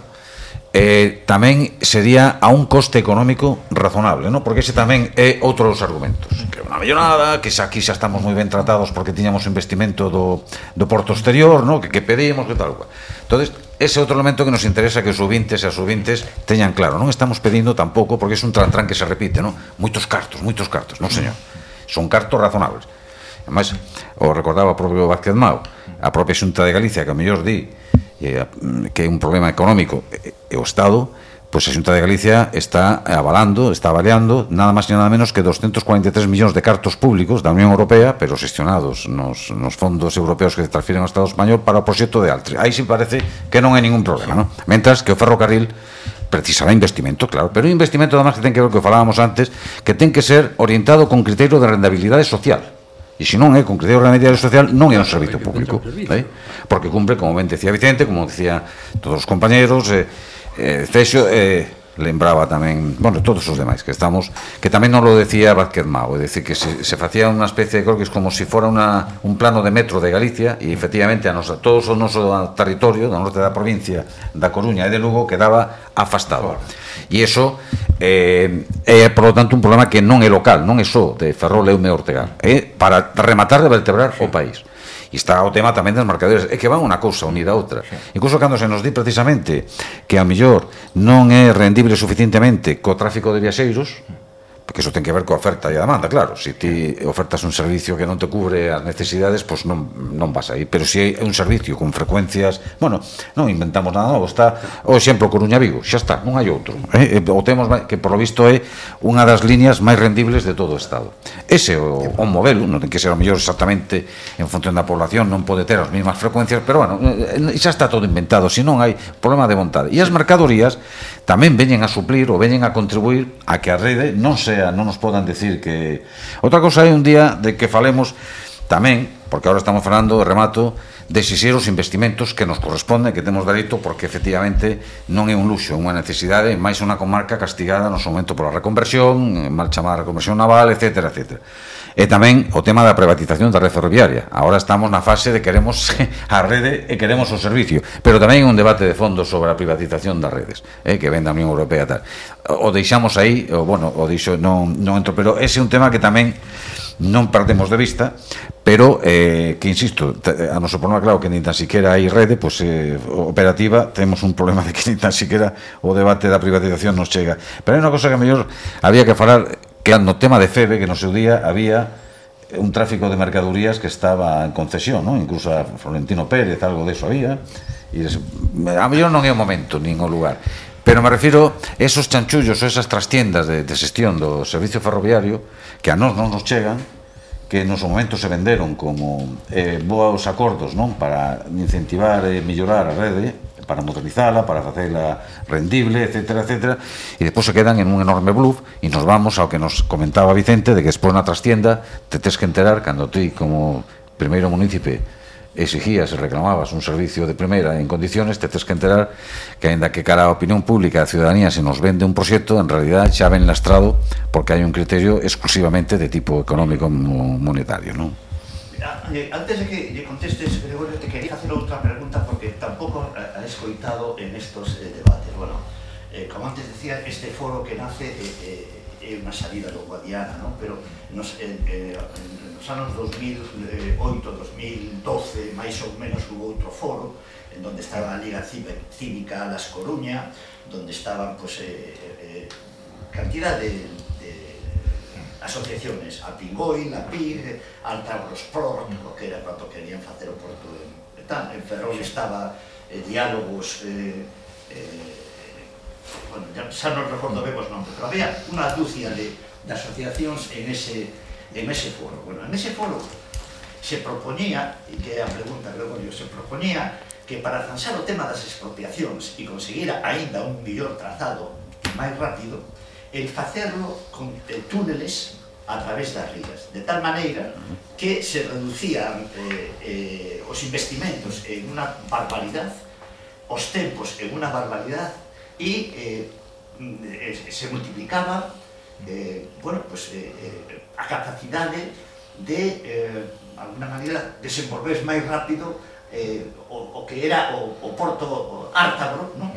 eh, tamén sería a un coste económico razonable, ¿no? porque ese tamén é outros argumentos. Que unha millonada, que xa, aquí xa estamos moi ben tratados porque tiñamos investimento do, do porto exterior, ¿no? que, que pedimos, que tal. Entonces, ese outro elemento que nos interesa que os subintes e as subintes teñan claro. Non estamos pedindo tampouco, porque é un trantrán que se repite, ¿no? moitos cartos, moitos cartos. Non, señor, son cartos razonables Además, o recordaba o propio Vázquez Mao, a propia Xunta de Galicia, que a mellor di eh, que é un problema económico e o Estado, pois a Xunta de Galicia está avalando, está avaliando nada máis e nada menos que 243 millóns de cartos públicos da Unión Europea, pero xestionados nos, nos fondos europeos que se transfiren ao Estado español para o proxecto de Altri. Aí sí parece que non hai ningún problema, non? Mentras que o ferrocarril precisará investimento, claro, pero un investimento además que ten que ver co que falábamos antes, que ten que ser orientado con criterio de rendabilidade social E se non eh, é concreción organización social, non é un servicio público, eh? porque cumpre, como ben decía Vicente, como decía todos os compañeros, eh, eh, Cesio, eh, lembraba tamén, bueno, todos os demais que estamos, que tamén non lo decía Vázquez Mago, é dicir, que se, se facía unha especie de croquis como se si fora una, un plano de metro de Galicia e efectivamente a nosa, todos o noso territorio do norte da provincia da Coruña e de Lugo quedaba afastado. E iso eh, é, por lo tanto, un problema que non é local, non é só de Ferrol e Ortega, é para rematar de vertebrar o país. E está o tema tamén dos marcadores, é que van unha cousa unida a outra. Sí. Incluso cando se nos di precisamente que a mellor non é rendible suficientemente co tráfico de viaxeiros, que eso ten que ver coa oferta e a demanda, claro. Se si ti ofertas un servicio que non te cubre as necesidades, pois non, non vas aí. Pero se hai un servicio con frecuencias, bueno, non inventamos nada novo, está o exemplo Coruña Vigo, xa está, non hai outro. Eh? O temos que por lo visto é unha das líneas máis rendibles de todo o estado. Ese é o, o modelo, non ten que ser o mellor exactamente en función da población, non pode ter as mesmas frecuencias, pero bueno, eh, eh, xa está todo inventado, se non hai problema de vontade. E as mercadorías tamén veñen a suplir ou veñen a contribuir a que a rede non sea, non nos podan decir que... Outra cousa é un día de que falemos tamén, porque agora estamos falando, remato, de exixir os investimentos que nos corresponde, que temos dereito, porque efectivamente non é un luxo, é unha necesidade, máis unha comarca castigada no seu momento pola reconversión, mal chamada reconversión naval, etc. etc e tamén o tema da privatización da rede ferroviaria. Agora estamos na fase de queremos a rede e queremos o servicio, pero tamén un debate de fondo sobre a privatización das redes, eh, que ven da Unión Europea tal. O deixamos aí, o, bueno, o dixo, non, non entro, pero ese é un tema que tamén non perdemos de vista, pero eh, que insisto, a noso problema claro que nin tan siquiera hai rede pois, eh, operativa, temos un problema de que nin tan siquiera o debate da privatización nos chega. Pero hai unha cosa que mellor había que falar que no tema de Febe, que no seu día había un tráfico de mercadorías que estaba en concesión, ¿no? Incluso a Florentino Pérez, algo de eso había. E a mellor non é o momento, nin o lugar. Pero me refiro a esos chanchullos ou esas trastiendas de, de xestión do servicio ferroviario que a nós non nos chegan, que nos momentos se venderon como eh, boas acordos non para incentivar e mellorar a rede para modernizala, para facela rendible, etcétera, etcétera, e despois se quedan en un enorme bluff e nos vamos ao que nos comentaba Vicente de que despois na trastienda te tes que enterar cando ti como primeiro munícipe exigías e reclamabas un servicio de primeira en condiciones, te tes que enterar que aínda que cara a opinión pública a ciudadanía se nos vende un proxecto, en realidad xa ven lastrado porque hai un criterio exclusivamente de tipo económico monetario, non? Eh, antes de que lle contestes, Gregorio, te quería hacer outra pregunta ha escoitado en estos eh, debates. Bueno, eh, como antes decía, este foro que nace eh, eh é unha salida do Guadiana, non? pero nos, eh, eh, nos anos 2008, 2012, máis ou menos hubo outro foro, en donde estaba a Liga Cívica Las Coruña, donde estaban pues, eh, eh, cantidad de, de asociaciones, a Pingoi, la PIG, Altabros Pro, que era cuando querían facer o Porto en, en Ferrol estaba eh, diálogos eh, eh, bueno, ya, xa non recordo ben os nomes pero había unha dúcia de, de asociacións en ese, en ese foro. Bueno, en ese foro se propoñía e que é a pregunta que logo se propoñía que para zanxar o tema das expropiacións e conseguir aínda un millor trazado máis rápido el facerlo con eh, túneles a través das rías, de tal maneira que se reducían eh, eh, os investimentos en unha barbaridade, os tempos en unha barbaridade, e eh, se multiplicaba eh, bueno, pues, eh, eh a capacidade de, eh, alguna maneira, desenvolver máis rápido eh, o, o que era o, o porto Ártabro, non?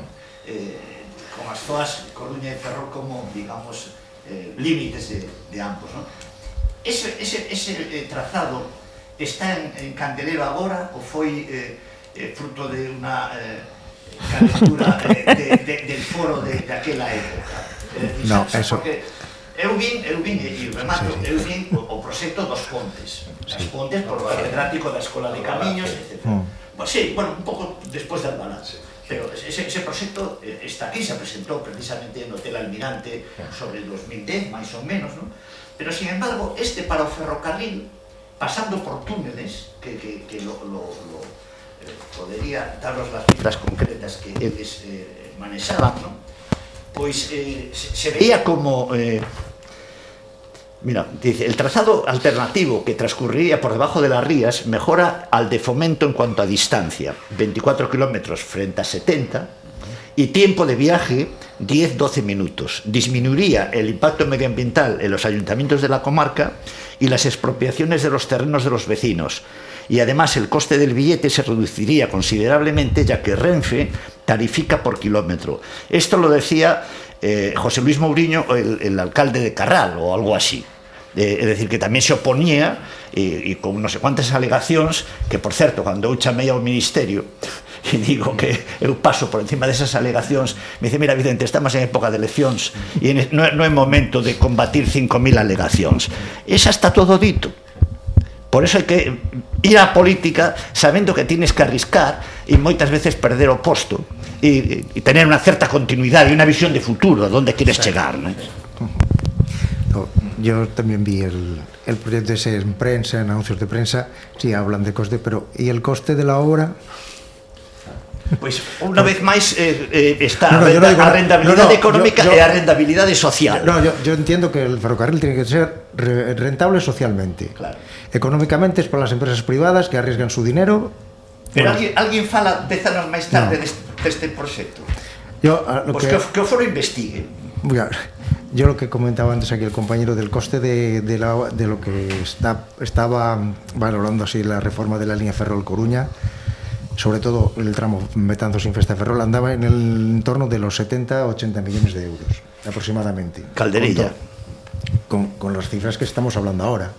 Eh, con as zoas Coruña e Ferrol como, digamos, eh, límites de, de ambos. ¿no? Ese, ese, ese eh, trazado está en, en Candelero agora ou foi eh, eh, fruto de unha eh, candidatura eh, de, de, del foro de, daquela época? Eh, no, sabes, eso... Porque eu vin, eu vin, e remato, sí, sí. eu vin o, o proxecto dos pontes. das Pontes, por por catedrático da Escola de Camiños, etc. Mm. Pues, sí, bueno, un pouco despois da balance. Pero ese, ese proxecto eh, está aquí, se presentou precisamente no Hotel Almirante sobre 2010, máis ou menos, non? Pero, sin embargo, este para o ferrocarril, pasando por túneles, que, que, que lo, lo, lo eh, podería darnos las cifras concretas que eles eh, manexaban, non? Pois eh, se, se veía como eh, Mira, dice, el trazado alternativo que transcurriría por debajo de las rías mejora al de fomento en cuanto a distancia, 24 kilómetros frente a 70, y tiempo de viaje 10-12 minutos. Disminuiría el impacto medioambiental en los ayuntamientos de la comarca y las expropiaciones de los terrenos de los vecinos. Y además el coste del billete se reduciría considerablemente ya que Renfe tarifica por kilómetro. Esto lo decía eh, José Luis Mourinho, el, el alcalde de Carral o algo así. Eh, é dicir, que tamén se oponía e, e con non sei quantas alegacións que, por certo, cando eu chamei ao Ministerio e digo que eu paso por encima desas alegacións me dice, mira Vicente, estamos en época de eleccións e en, non, non é momento de combatir 5.000 alegacións esa está todo dito. Por eso hai que ir á política sabendo que tienes que arriscar e moitas veces perder o posto e, e tener unha certa continuidade e unha visión de futuro a onde queres chegar, non? No, yo también vi el, el proyecto ese en prensa, en anuncios de prensa, sí hablan de coste, pero ¿y el coste de la obra? Pois unha vez máis eh, eh, está no, no, a, no digo, a rentabilidade no, no, económica yo, yo, e a rentabilidade social. No, yo, yo entiendo que el ferrocarril tiene que ser rentable socialmente. Claro. Económicamente es para las empresas privadas que arriesgan su dinero. Pero bueno. alguén, alguén fala dez anos máis tarde no. deste, deste proxecto. Yo, a, lo pois que, que, que o foro investigue. Ya. Yo lo que comentaba antes aquí el compañero del coste de, de, la- de lo que está, estaba valorando así la reforma de la línea Ferrol-Coruña, sobre todo el tramo Betanzos sin Festa Ferrol, andaba en el entorno de los 70-80 millones de euros aproximadamente. Calderilla. Con, con las cifras que estamos hablando ahora.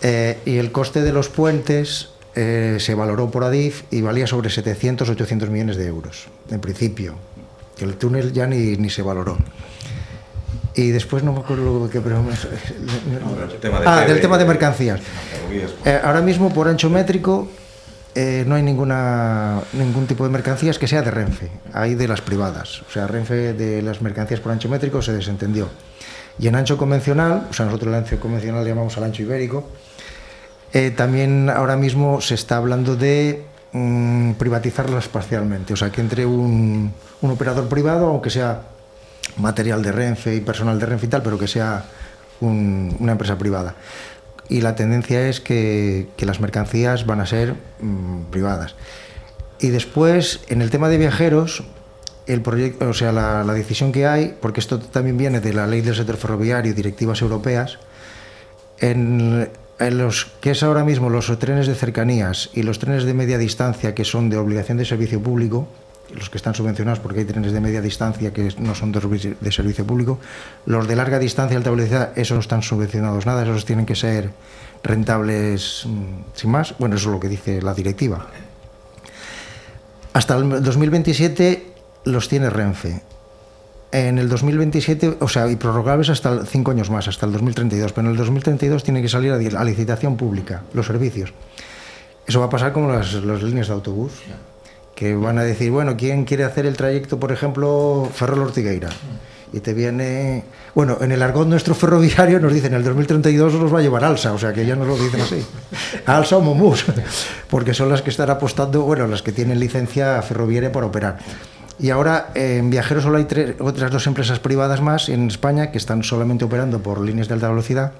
Eh, y el coste de los puentes eh, se valoró por Adif y valía sobre 700-800 millones de euros, en principio. El túnel ya ni, ni se valoró. Y después no me acuerdo qué, tema de ah, del tema de mercancías. ferrovías. Eh, ahora mismo por ancho métrico eh, no hay ninguna ningún tipo de mercancías que sea de Renfe, hay de las privadas. O sea, Renfe de las mercancías por ancho métrico se desentendió. Y en ancho convencional, o sea, nosotros el ancho convencional le llamamos al ancho ibérico, eh, también ahora mismo se está hablando de mm, privatizarlas parcialmente, o sea, que entre un, un operador privado, aunque sea material de Renfe y personal de Renfe y tal, pero que sea un- una empresa privada. Y la tendencia es que, las mercancías van a ser mm, privadas. Y después, en el tema de viajeros, el proyecto, o sea, la, la decisión que hay, porque esto también viene de la ley del sector ferroviario y directivas europeas, en, en los que es ahora mismo los trenes de cercanías y los trenes de media distancia que son de obligación de servicio público, los que están subvencionados porque hay trenes de media distancia que no son de, servi- de servicio público, los de larga distancia y alta velocidad, esos no están subvencionados nada, esos tienen que ser rentables mm, sin más. Bueno, eso es lo que dice la directiva. Hasta el 2027 los tiene Renfe. En el 2027, o sea, y prorrogables hasta 5 años más, hasta el 2032, pero en el 2032 tiene que salir a licitación pública los servicios. Eso va a pasar como las, las líneas de autobús, que van a decir, bueno, ¿quién quiere hacer el trayecto, por ejemplo, Ferrol-Ortigueira? Y te viene... Bueno, en el argot nuestro ferroviario nos dicen, en el 2032 los va a llevar Alsa, o sea, que ya nos lo dicen así. Alsa o Momus, porque son las que están apostando, bueno, las que tienen licencia ferroviaria para operar. Y ahora eh, en viajeros solo hay tres, otras dos empresas privadas más en España que están solamente operando por líneas de alta velocidad,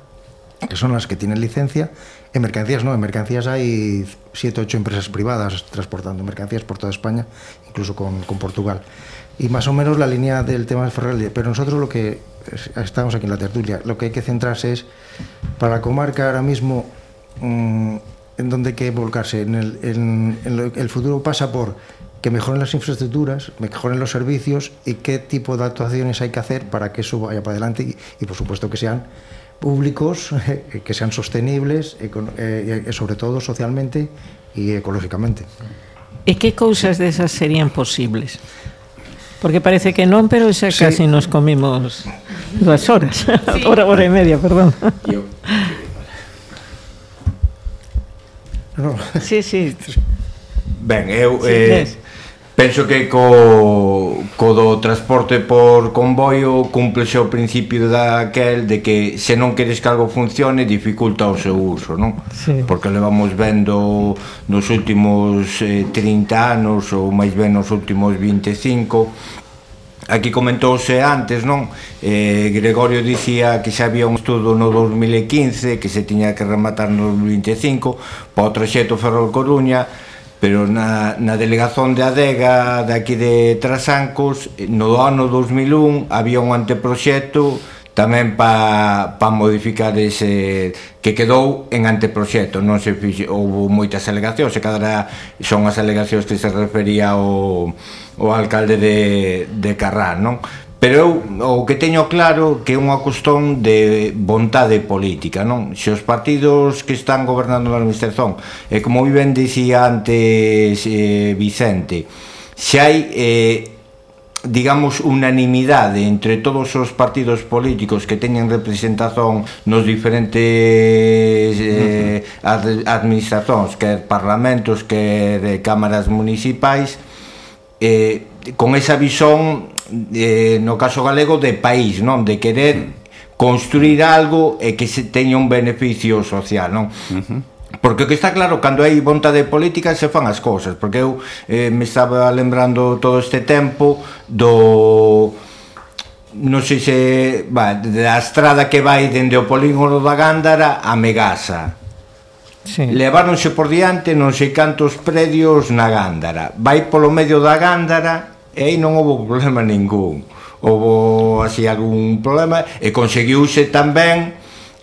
que son las que tienen licencia. En mercancías no, en mercancías hay siete o ocho empresas privadas transportando mercancías por toda España, incluso con, Portugal. Y más o menos la línea del tema del ferrocarril. Pero nosotros lo que es- estamos aquí en la tertulia, lo que hay que centrarse es para la comarca ahora mismo mm, en donde hay que volcarse. En el, en- el futuro pasa por que mejoren las infraestructuras, mejoren los servicios y qué tipo de actuaciones hay que hacer para que eso vaya para adelante y, por supuesto que sean públicos eh, que sean sostenibles e, e, eh, sobre todo socialmente e ecológicamente. E que cousas desas serían posibles? Porque parece que non, pero xa sí. casi nos comimos dúas horas, sí. hora, hora e media, perdón. Yo. No. Sí, sí. Ben, eu... Sí, eh, yes Penso que co, co do transporte por convoio cúmplese o principio daquel de que se non queres que algo funcione dificulta o seu uso, non? Sí. Porque levamos vendo nos últimos eh, 30 anos ou máis ben nos últimos 25 Aquí comentouse antes, non? Eh, Gregorio dicía que xa había un estudo no 2015 que se tiña que rematar no 2025 para o traxeto Ferrol Coruña pero na, na delegación de Adega de aquí de Trasancos no ano 2001 había un anteproxecto tamén para pa modificar ese que quedou en anteproxecto non se fixe, houve moitas alegacións e cada son as alegacións que se refería o, o alcalde de, de Carrán non? Pero eu o que teño claro que é unha cuestión de vontade política, non? Se os partidos que están gobernando na administración, e como viven dicía antes eh, Vicente, se hai eh, digamos, unanimidade entre todos os partidos políticos que teñen representación nos diferentes eh, ad, administracións, que parlamentos, que de cámaras municipais, eh, con esa visón eh, no caso galego de país, non? De querer construir algo e que se teña un beneficio social, non? Uh -huh. Porque o que está claro, cando hai vontade política se fan as cousas, porque eu eh, me estaba lembrando todo este tempo do non sei se va, da estrada que vai dende o polígono da Gándara a Megasa. Sí. Leváronse por diante non sei cantos predios na Gándara. Vai polo medio da Gándara e aí non houve problema ningún houve así algún problema e conseguiuse tamén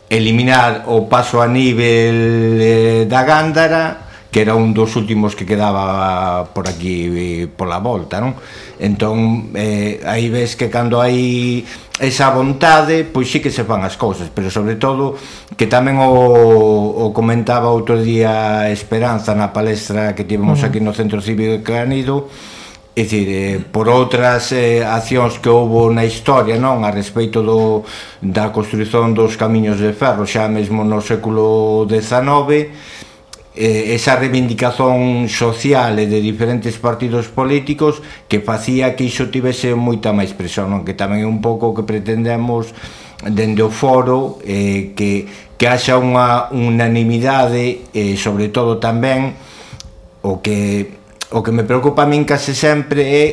eliminar o paso a nivel eh, da Gándara que era un dos últimos que quedaba por aquí pola volta, non? Entón, eh, aí ves que cando hai esa vontade, pois sí que se fan as cousas, pero sobre todo que tamén o, o comentaba outro día Esperanza na palestra que tivemos uh -huh. aquí no Centro Cívico de Canido, É dicir, eh, por outras eh, accións que houbo na historia, non, a respeito do, da construción dos camiños de ferro, xa mesmo no século XIX, eh, esa reivindicación social e de diferentes partidos políticos que facía que iso tivese moita máis presión, non? que tamén é un pouco que pretendemos dende o foro eh, que, que haxa unha unanimidade, eh, sobre todo tamén, o que o que me preocupa a min case sempre é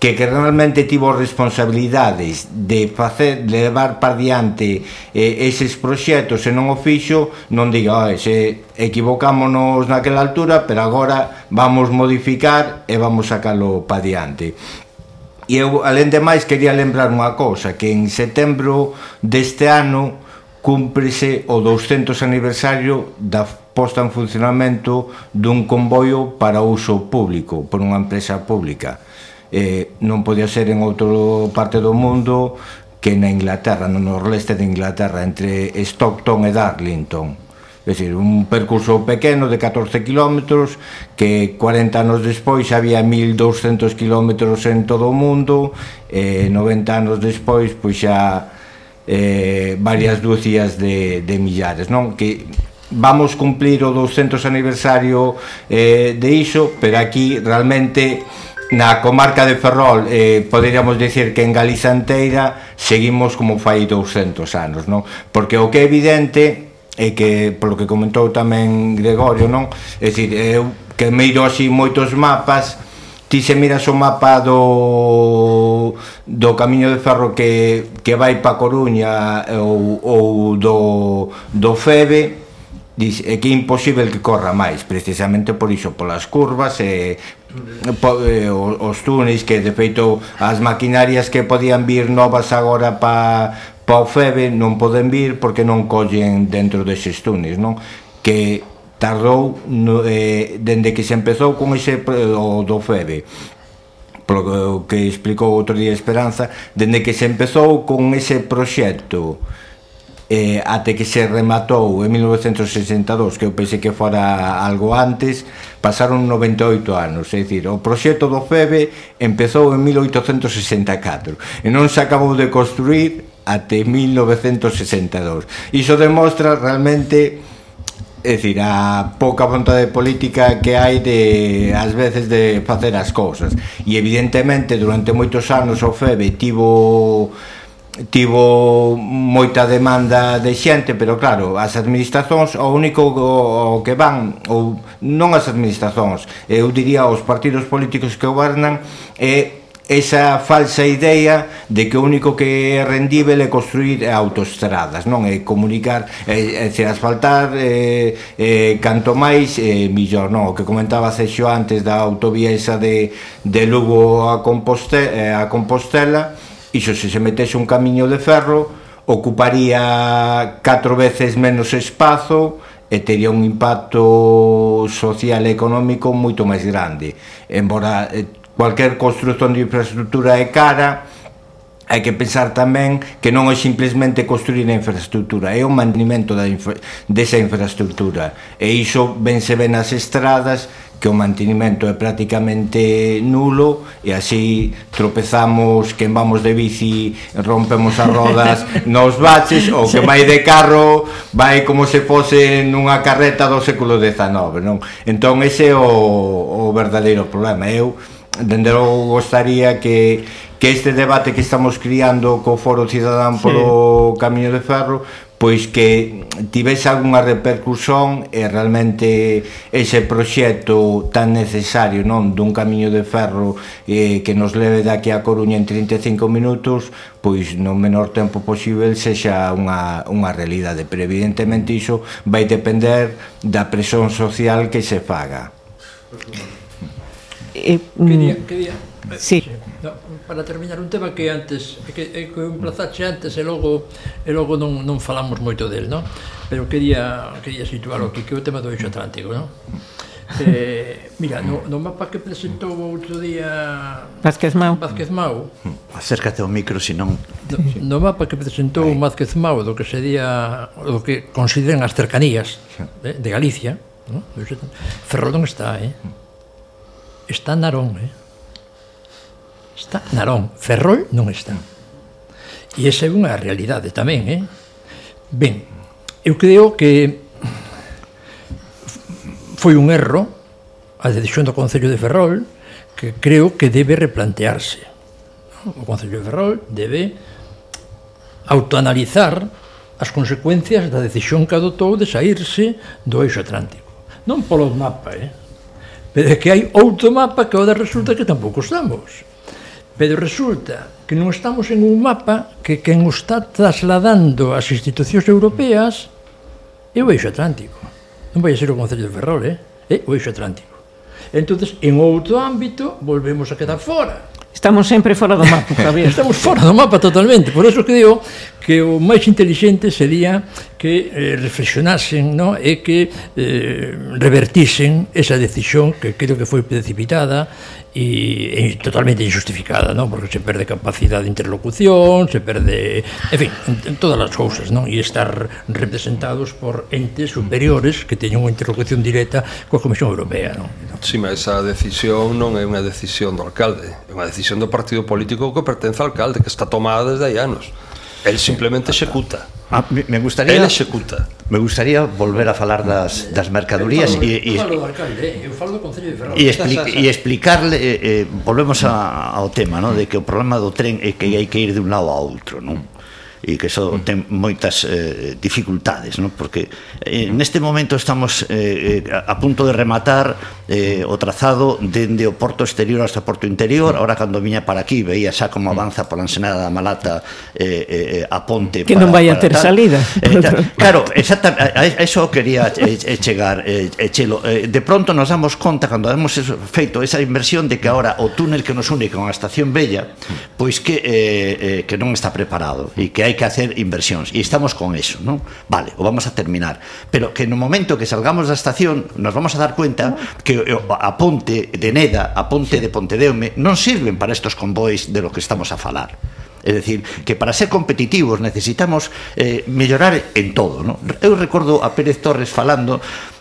que, que realmente tivo responsabilidades de facer de levar para diante eh, eses proxectos e non o fixo, non diga, "Ai, se equivocámonos naquela altura, pero agora vamos modificar e vamos sacalo para diante." E eu, alén de máis, quería lembrar unha cousa, que en setembro deste ano cúmprese o 200 aniversario da posta en funcionamento dun comboio para uso público, por unha empresa pública. Eh, non podía ser en outro parte do mundo que na Inglaterra, no norleste de Inglaterra, entre Stockton e Darlington é dicir, un percurso pequeno de 14 km que 40 anos despois había 1200 km en todo o mundo e 90 anos despois pois xa eh, varias dúcias de, de millares non que vamos cumplir o 200 aniversario eh, de iso, pero aquí realmente na comarca de Ferrol eh, poderíamos decir que en Galiza inteira seguimos como fai 200 anos, non? Porque o que é evidente é que, polo que comentou tamén Gregorio, non? É dicir, eu que miro así moitos mapas, ti se miras o mapa do do camiño de ferro que, que vai pa Coruña ou, ou do, do Febe dis, é que é imposible que corra máis, precisamente por iso, polas curvas e po, e, os, os túneis que de feito as maquinarias que podían vir novas agora pa, pa o Febe non poden vir porque non collen dentro deses túneis, non? Que tardou no, eh, dende que se empezou con ese o do Febe polo que explicou outro día Esperanza, dende que se empezou con ese proxecto eh, ate que se rematou en 1962, que eu pensei que fora algo antes, pasaron 98 anos, é dicir, o proxecto do FEBE empezou en 1864 e non se acabou de construir ate 1962. Iso demostra realmente É dicir, a pouca vontade política que hai de, ás veces, de facer as cousas. E evidentemente, durante moitos anos o FEBE tivo tivo moita demanda de xente, pero claro, as administracións o único o, o que van ou non as administracións, eh, eu diría os partidos políticos que gobernan é esa falsa idea de que o único que é rendível é construir autostradas, non? É comunicar, é, é se asfaltar é, é, canto máis é, millor, non, o que comentaba Seixo antes da autovía esa de, de Lugo a, Composte, a Compostela, Iso se se metese un camiño de ferro ocuparía catro veces menos espazo e tería un impacto social e económico moito máis grande. Embora eh, cualquier construción de infraestructura é cara, hai que pensar tamén que non é simplemente construir a infraestructura, é o mantenimento da infra, desa infraestructura. E iso vense ben as estradas, que o mantenimento é prácticamente nulo e así tropezamos quen vamos de bici rompemos as rodas nos baches ou que vai de carro vai como se fose nunha carreta do século XIX non? entón ese é o, o verdadeiro problema eu dende logo gostaría que que este debate que estamos criando co Foro Cidadán polo sí. Camiño de Ferro pois que tivese algunha repercusión e realmente ese proxecto tan necesario non dun camiño de ferro eh, que nos leve daqui a Coruña en 35 minutos pois no menor tempo posible sexa unha, unha realidade. Pero evidentemente iso vai depender da presión social que se faga. Eh, que día, mm, que día? Sí para terminar un tema que antes que, eh, que un plazache antes e logo e logo non, non falamos moito del, non? Pero quería quería situarlo aquí, que é o tema do eixo atlántico, non? Eh, mira, no, no mapa que presentou outro día Vázquez Mau Vázquez Mau Acércate ao micro, senón no, no mapa que presentou Ahí. Vázquez Mau do que sería do que consideran as cercanías de, de Galicia no? Ferrolón está, eh? Está Narón, eh? Está Narón, Ferrol non está. E esa é unha realidade tamén, eh? Ben, eu creo que foi un erro a decisión do Concello de Ferrol que creo que debe replantearse. O Concello de Ferrol debe autoanalizar as consecuencias da decisión que adotou de saírse do eixo atlántico. Non polo mapa, eh? pero é que hai outro mapa que agora resulta que tampouco estamos. Pero resulta que non estamos en un mapa que quen o está trasladando ás institucións europeas é o eixo atlántico. Non vai ser o Concello de Ferrol, eh? é o eixo atlántico. Entonces, en outro ámbito, volvemos a quedar fora. Estamos sempre fora do mapa, Javier. Estamos fora do mapa totalmente. Por eso que digo que o máis inteligente sería que eh, reflexionasen no? e que eh, revertisen esa decisión que creo que foi precipitada e, e totalmente injustificada, non? Porque se perde capacidade de interlocución, se perde, en fin, en, en todas as cousas, non? E estar representados por entes superiores que teñen unha interlocución directa coa Comisión Europea, non? Si, sí, mas esa decisión non é unha decisión do alcalde, é unha decisión do partido político que pertence ao alcalde, que está tomada desde hai anos. El simplemente executa. Ah, me, me gustaría El executa. Me gustaría volver a falar das, das mercadorías e e falo do alcalde, eh, eu falo do Concello de Ferrol. E, expli e explicarle eh, eh, volvemos a, ao tema, no, de que o problema do tren é que hai que ir de un lado a outro, non? e que só mm. ten moitas eh, dificultades, non? Porque eh, neste momento estamos eh, eh, a punto de rematar eh, o trazado dende o porto exterior hasta o porto interior, ahora cando viña para aquí veía xa como mm. avanza pola ensenada da Malata eh, eh, eh a ponte que para, non vai a ter tal. salida. Eh. eh claro, exactamente, a, a eso quería eh, chegar eh, Chelo. Eh, de pronto nos damos conta cando hemos feito esa inversión de que ahora o túnel que nos une con a estación Bella, mm. pois que eh, eh, que non está preparado e que hai hai que hacer inversións e estamos con eso, non? Vale, o vamos a terminar, pero que no momento que salgamos da estación nos vamos a dar cuenta que a ponte de Neda, a ponte de Pontedeume non sirven para estos convois de lo que estamos a falar. É dicir, que para ser competitivos necesitamos eh, mellorar en todo. ¿no? Eu recordo a Pérez Torres falando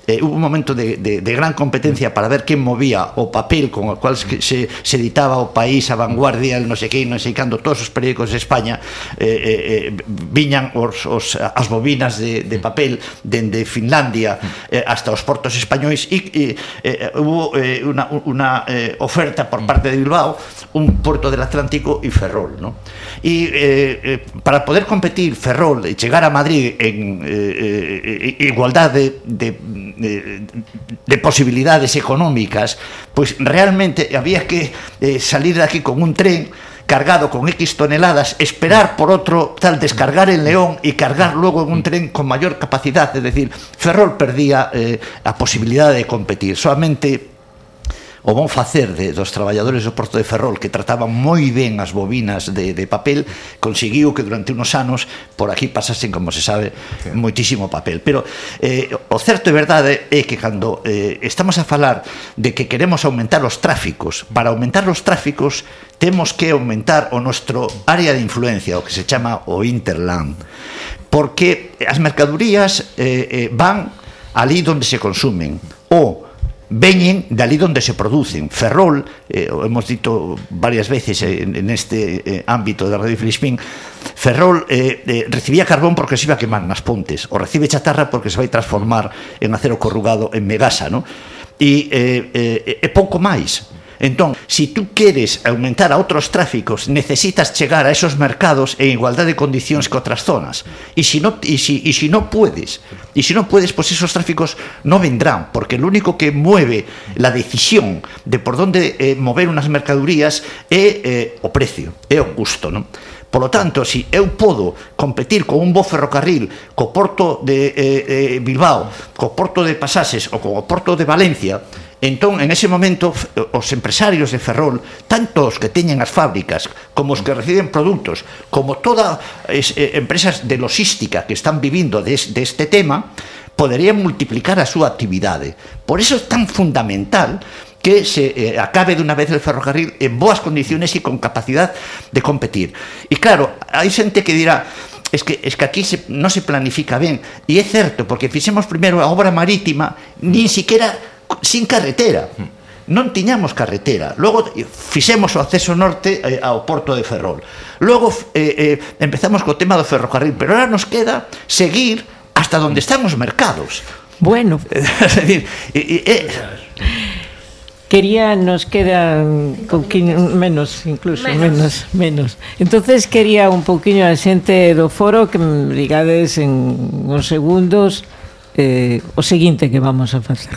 eh, hubo un momento de, de, de gran competencia para ver quen movía o papel con o cual se, se editaba o país, a vanguardia, el non sei que, non sei cando, todos os periódicos de España eh, eh, eh, viñan os, os, as bobinas de, de papel dende Finlandia eh, hasta os portos españois e, e eh, hubo eh, una, una eh, oferta por parte de Bilbao un porto del Atlántico e Ferrol ¿no? e eh, eh, para poder competir Ferrol e chegar a Madrid en eh, eh, eh igualdade de, de de, de posibilidades económicas, pois realmente había que eh, salir de aquí con un tren cargado con X toneladas, esperar por otro tal, descargar en León y cargar luego en un tren con mayor capacidad. Es decir, Ferrol perdía eh, a posibilidad de competir. Solamente o bon facer de, dos traballadores do Porto de Ferrol que trataban moi ben as bobinas de, de papel conseguiu que durante unos anos por aquí pasasen, como se sabe, sí. moitísimo papel. Pero eh, o certo e verdade é que cando eh, estamos a falar de que queremos aumentar os tráficos, para aumentar os tráficos temos que aumentar o nostro área de influencia, o que se chama o Interland, porque as mercadurías eh, eh, van ali donde se consumen ou veñen dali onde se producen. Ferrol, eh, hemos dito varias veces eh, en este eh, ámbito da Radio Filispín, Ferrol eh, eh, recibía carbón porque se iba a quemar nas pontes, o recibe chatarra porque se vai transformar en acero corrugado en Megasa, non? E, eh, eh, eh, e pouco máis Entón, se si tú queres aumentar a outros tráficos, necesitas chegar a esos mercados en igualdade de condicións que outras zonas. E se si non e si, e si no puedes, e se si non puedes, pois pues esos tráficos no vendrán, porque o único que mueve la decisión de por onde eh, mover unas mercadurías é eh, o precio, é o custo, non? Por lo tanto, se si eu podo competir con un bo ferrocarril co porto de eh, eh, Bilbao, co porto de Pasases ou co porto de Valencia, Entón, en ese momento, os empresarios de Ferrol, tanto os que teñen as fábricas, como os que reciben produtos, como todas as eh, empresas de logística que están vivindo deste deste tema, poderían multiplicar a súa actividade. Por iso é tan fundamental que se eh, acabe de unha vez el ferrocarril en boas condiciones e con capacidad de competir. E claro, hai xente que dirá, es que, es que aquí se, non se planifica ben. E é certo, porque fixemos primeiro a obra marítima, nin siquiera sin carretera. Non tiñamos carretera. Logo eh, fixemos o acceso norte eh, ao porto de Ferrol. Logo eh, eh, empezamos co tema do ferrocarril, pero ahora nos queda seguir hasta onde están os mercados. Bueno. es decir, eh, eh, Quería, nos quedan pouquinho, menos, incluso, menos. menos, menos. Entonces quería un pouquiño a xente do foro que me digades en uns segundos eh, o seguinte que vamos a facer.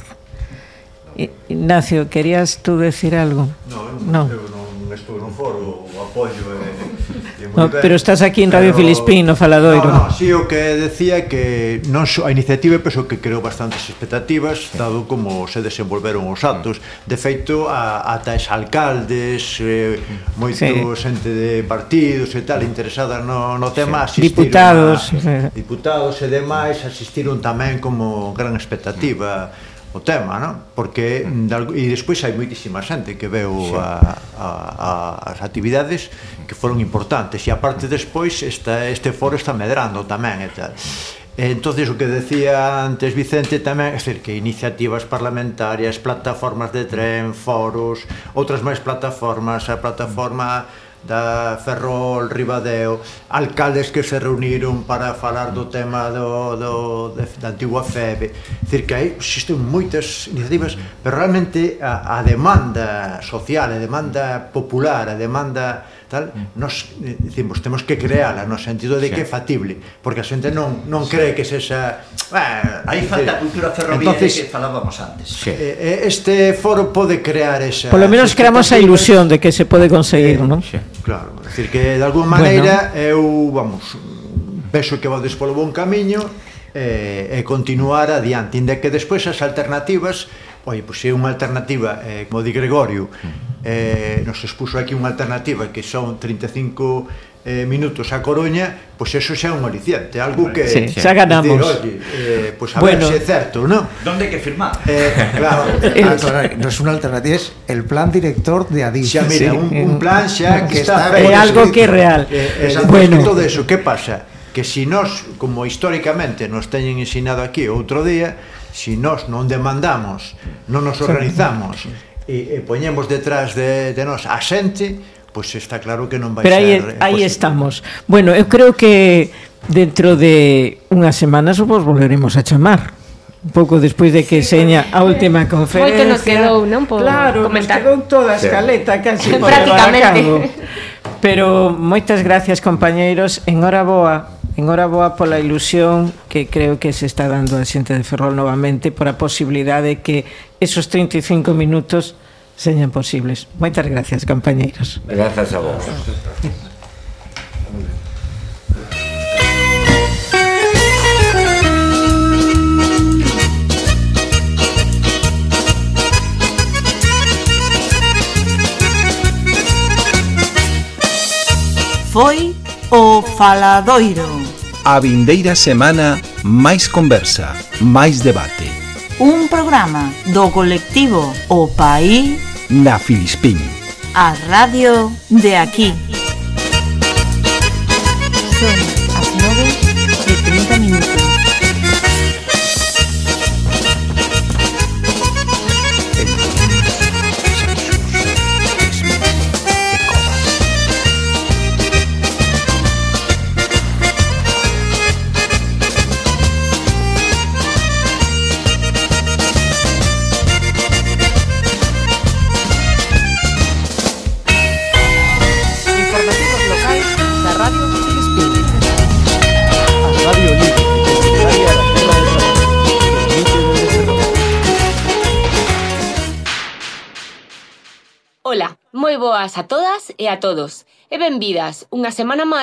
Ignacio, querías tú decir algo? No, no. eu non estou no foro, o apoio é, é no, Pero estás aquí en Radio pero, Filispín, no Faladoiro. No, no, sí, o que decía que non so, a iniciativa penso que creou bastantes expectativas, dado como se desenvolveron os actos. Mm. De feito, a, ata es alcaldes, eh, mm. moito sí. xente de partidos e tal mm. interesada no, no tema sí. asistiron. Diputados. A, diputados e demais asistiron tamén como gran expectativa. Sí o tema, non? Porque mm. e despois hai moitísima xente que veu sí. a, a, a, as actividades que foron importantes e aparte despois esta, este foro está medrando tamén e tal. Entonces o que decía antes Vicente tamén, é decir, que iniciativas parlamentarias, plataformas de tren, foros, outras máis plataformas, a plataforma da Ferrol, Ribadeo, alcaldes que se reuniron para falar do tema do, do, de, da antigua febe. Dicir que aí existen moitas iniciativas, pero realmente a, a demanda social, a demanda popular, a demanda tal, nos eh, dicimos, temos que creala no sentido de que é factible, porque a xente non non cree que sexa ah, aí falta a cultura ferroviaria entonces, que falábamos antes. Sí. Este foro pode crear esa Por lo menos creamos a ilusión de que se pode conseguir, eh, non? Sí. Claro, é dicir que de alguma maneira bueno. eu, vamos, vexo que vades polo bon camiño e, e continuar adiante, inda que despois as alternativas, oi, pois é unha alternativa, eh, como di Gregorio, mm. eh, nos expuso aquí unha alternativa que son 35 eh, minutos a Coruña, pois pues eso xa é un aliciente, algo que sí, xa ganamos. Decir, oye, eh, pois pues a bueno. ver se é certo, non? Donde que firmar? Eh, claro, ah, aclarar, non es unha alternativa, é el plan director de Adif. Xa mira, sí, un, un plan xa que, está, É é algo escrito, que é real. Eh, eh, bueno, todo eso, que pasa? Que si nós, como históricamente nos teñen ensinado aquí outro día, si nós non demandamos, non nos organizamos e, e poñemos detrás de, de nós a xente, pois pues está claro que non vai Pero aí, ser aí estamos. Bueno, eu creo que dentro de unhas semanas vos volveremos a chamar un pouco despois de que sí, seña a última conferencia. Moito nos quedou, non? Por claro, comentar. nos quedou toda a escaleta casi por Prácticamente. Pero moitas gracias, compañeiros. hora boa pola ilusión que creo que se está dando a xente de Ferrol novamente por a posibilidade de que esos 35 minutos señan posibles. Moitas gracias, compañeiros. Grazas a vos. Foi o Faladoiro. A vindeira semana máis conversa, máis debate un programa do colectivo O País na Filispín. A radio de aquí. Boas a todas e a todos. E benvidas unha semana máis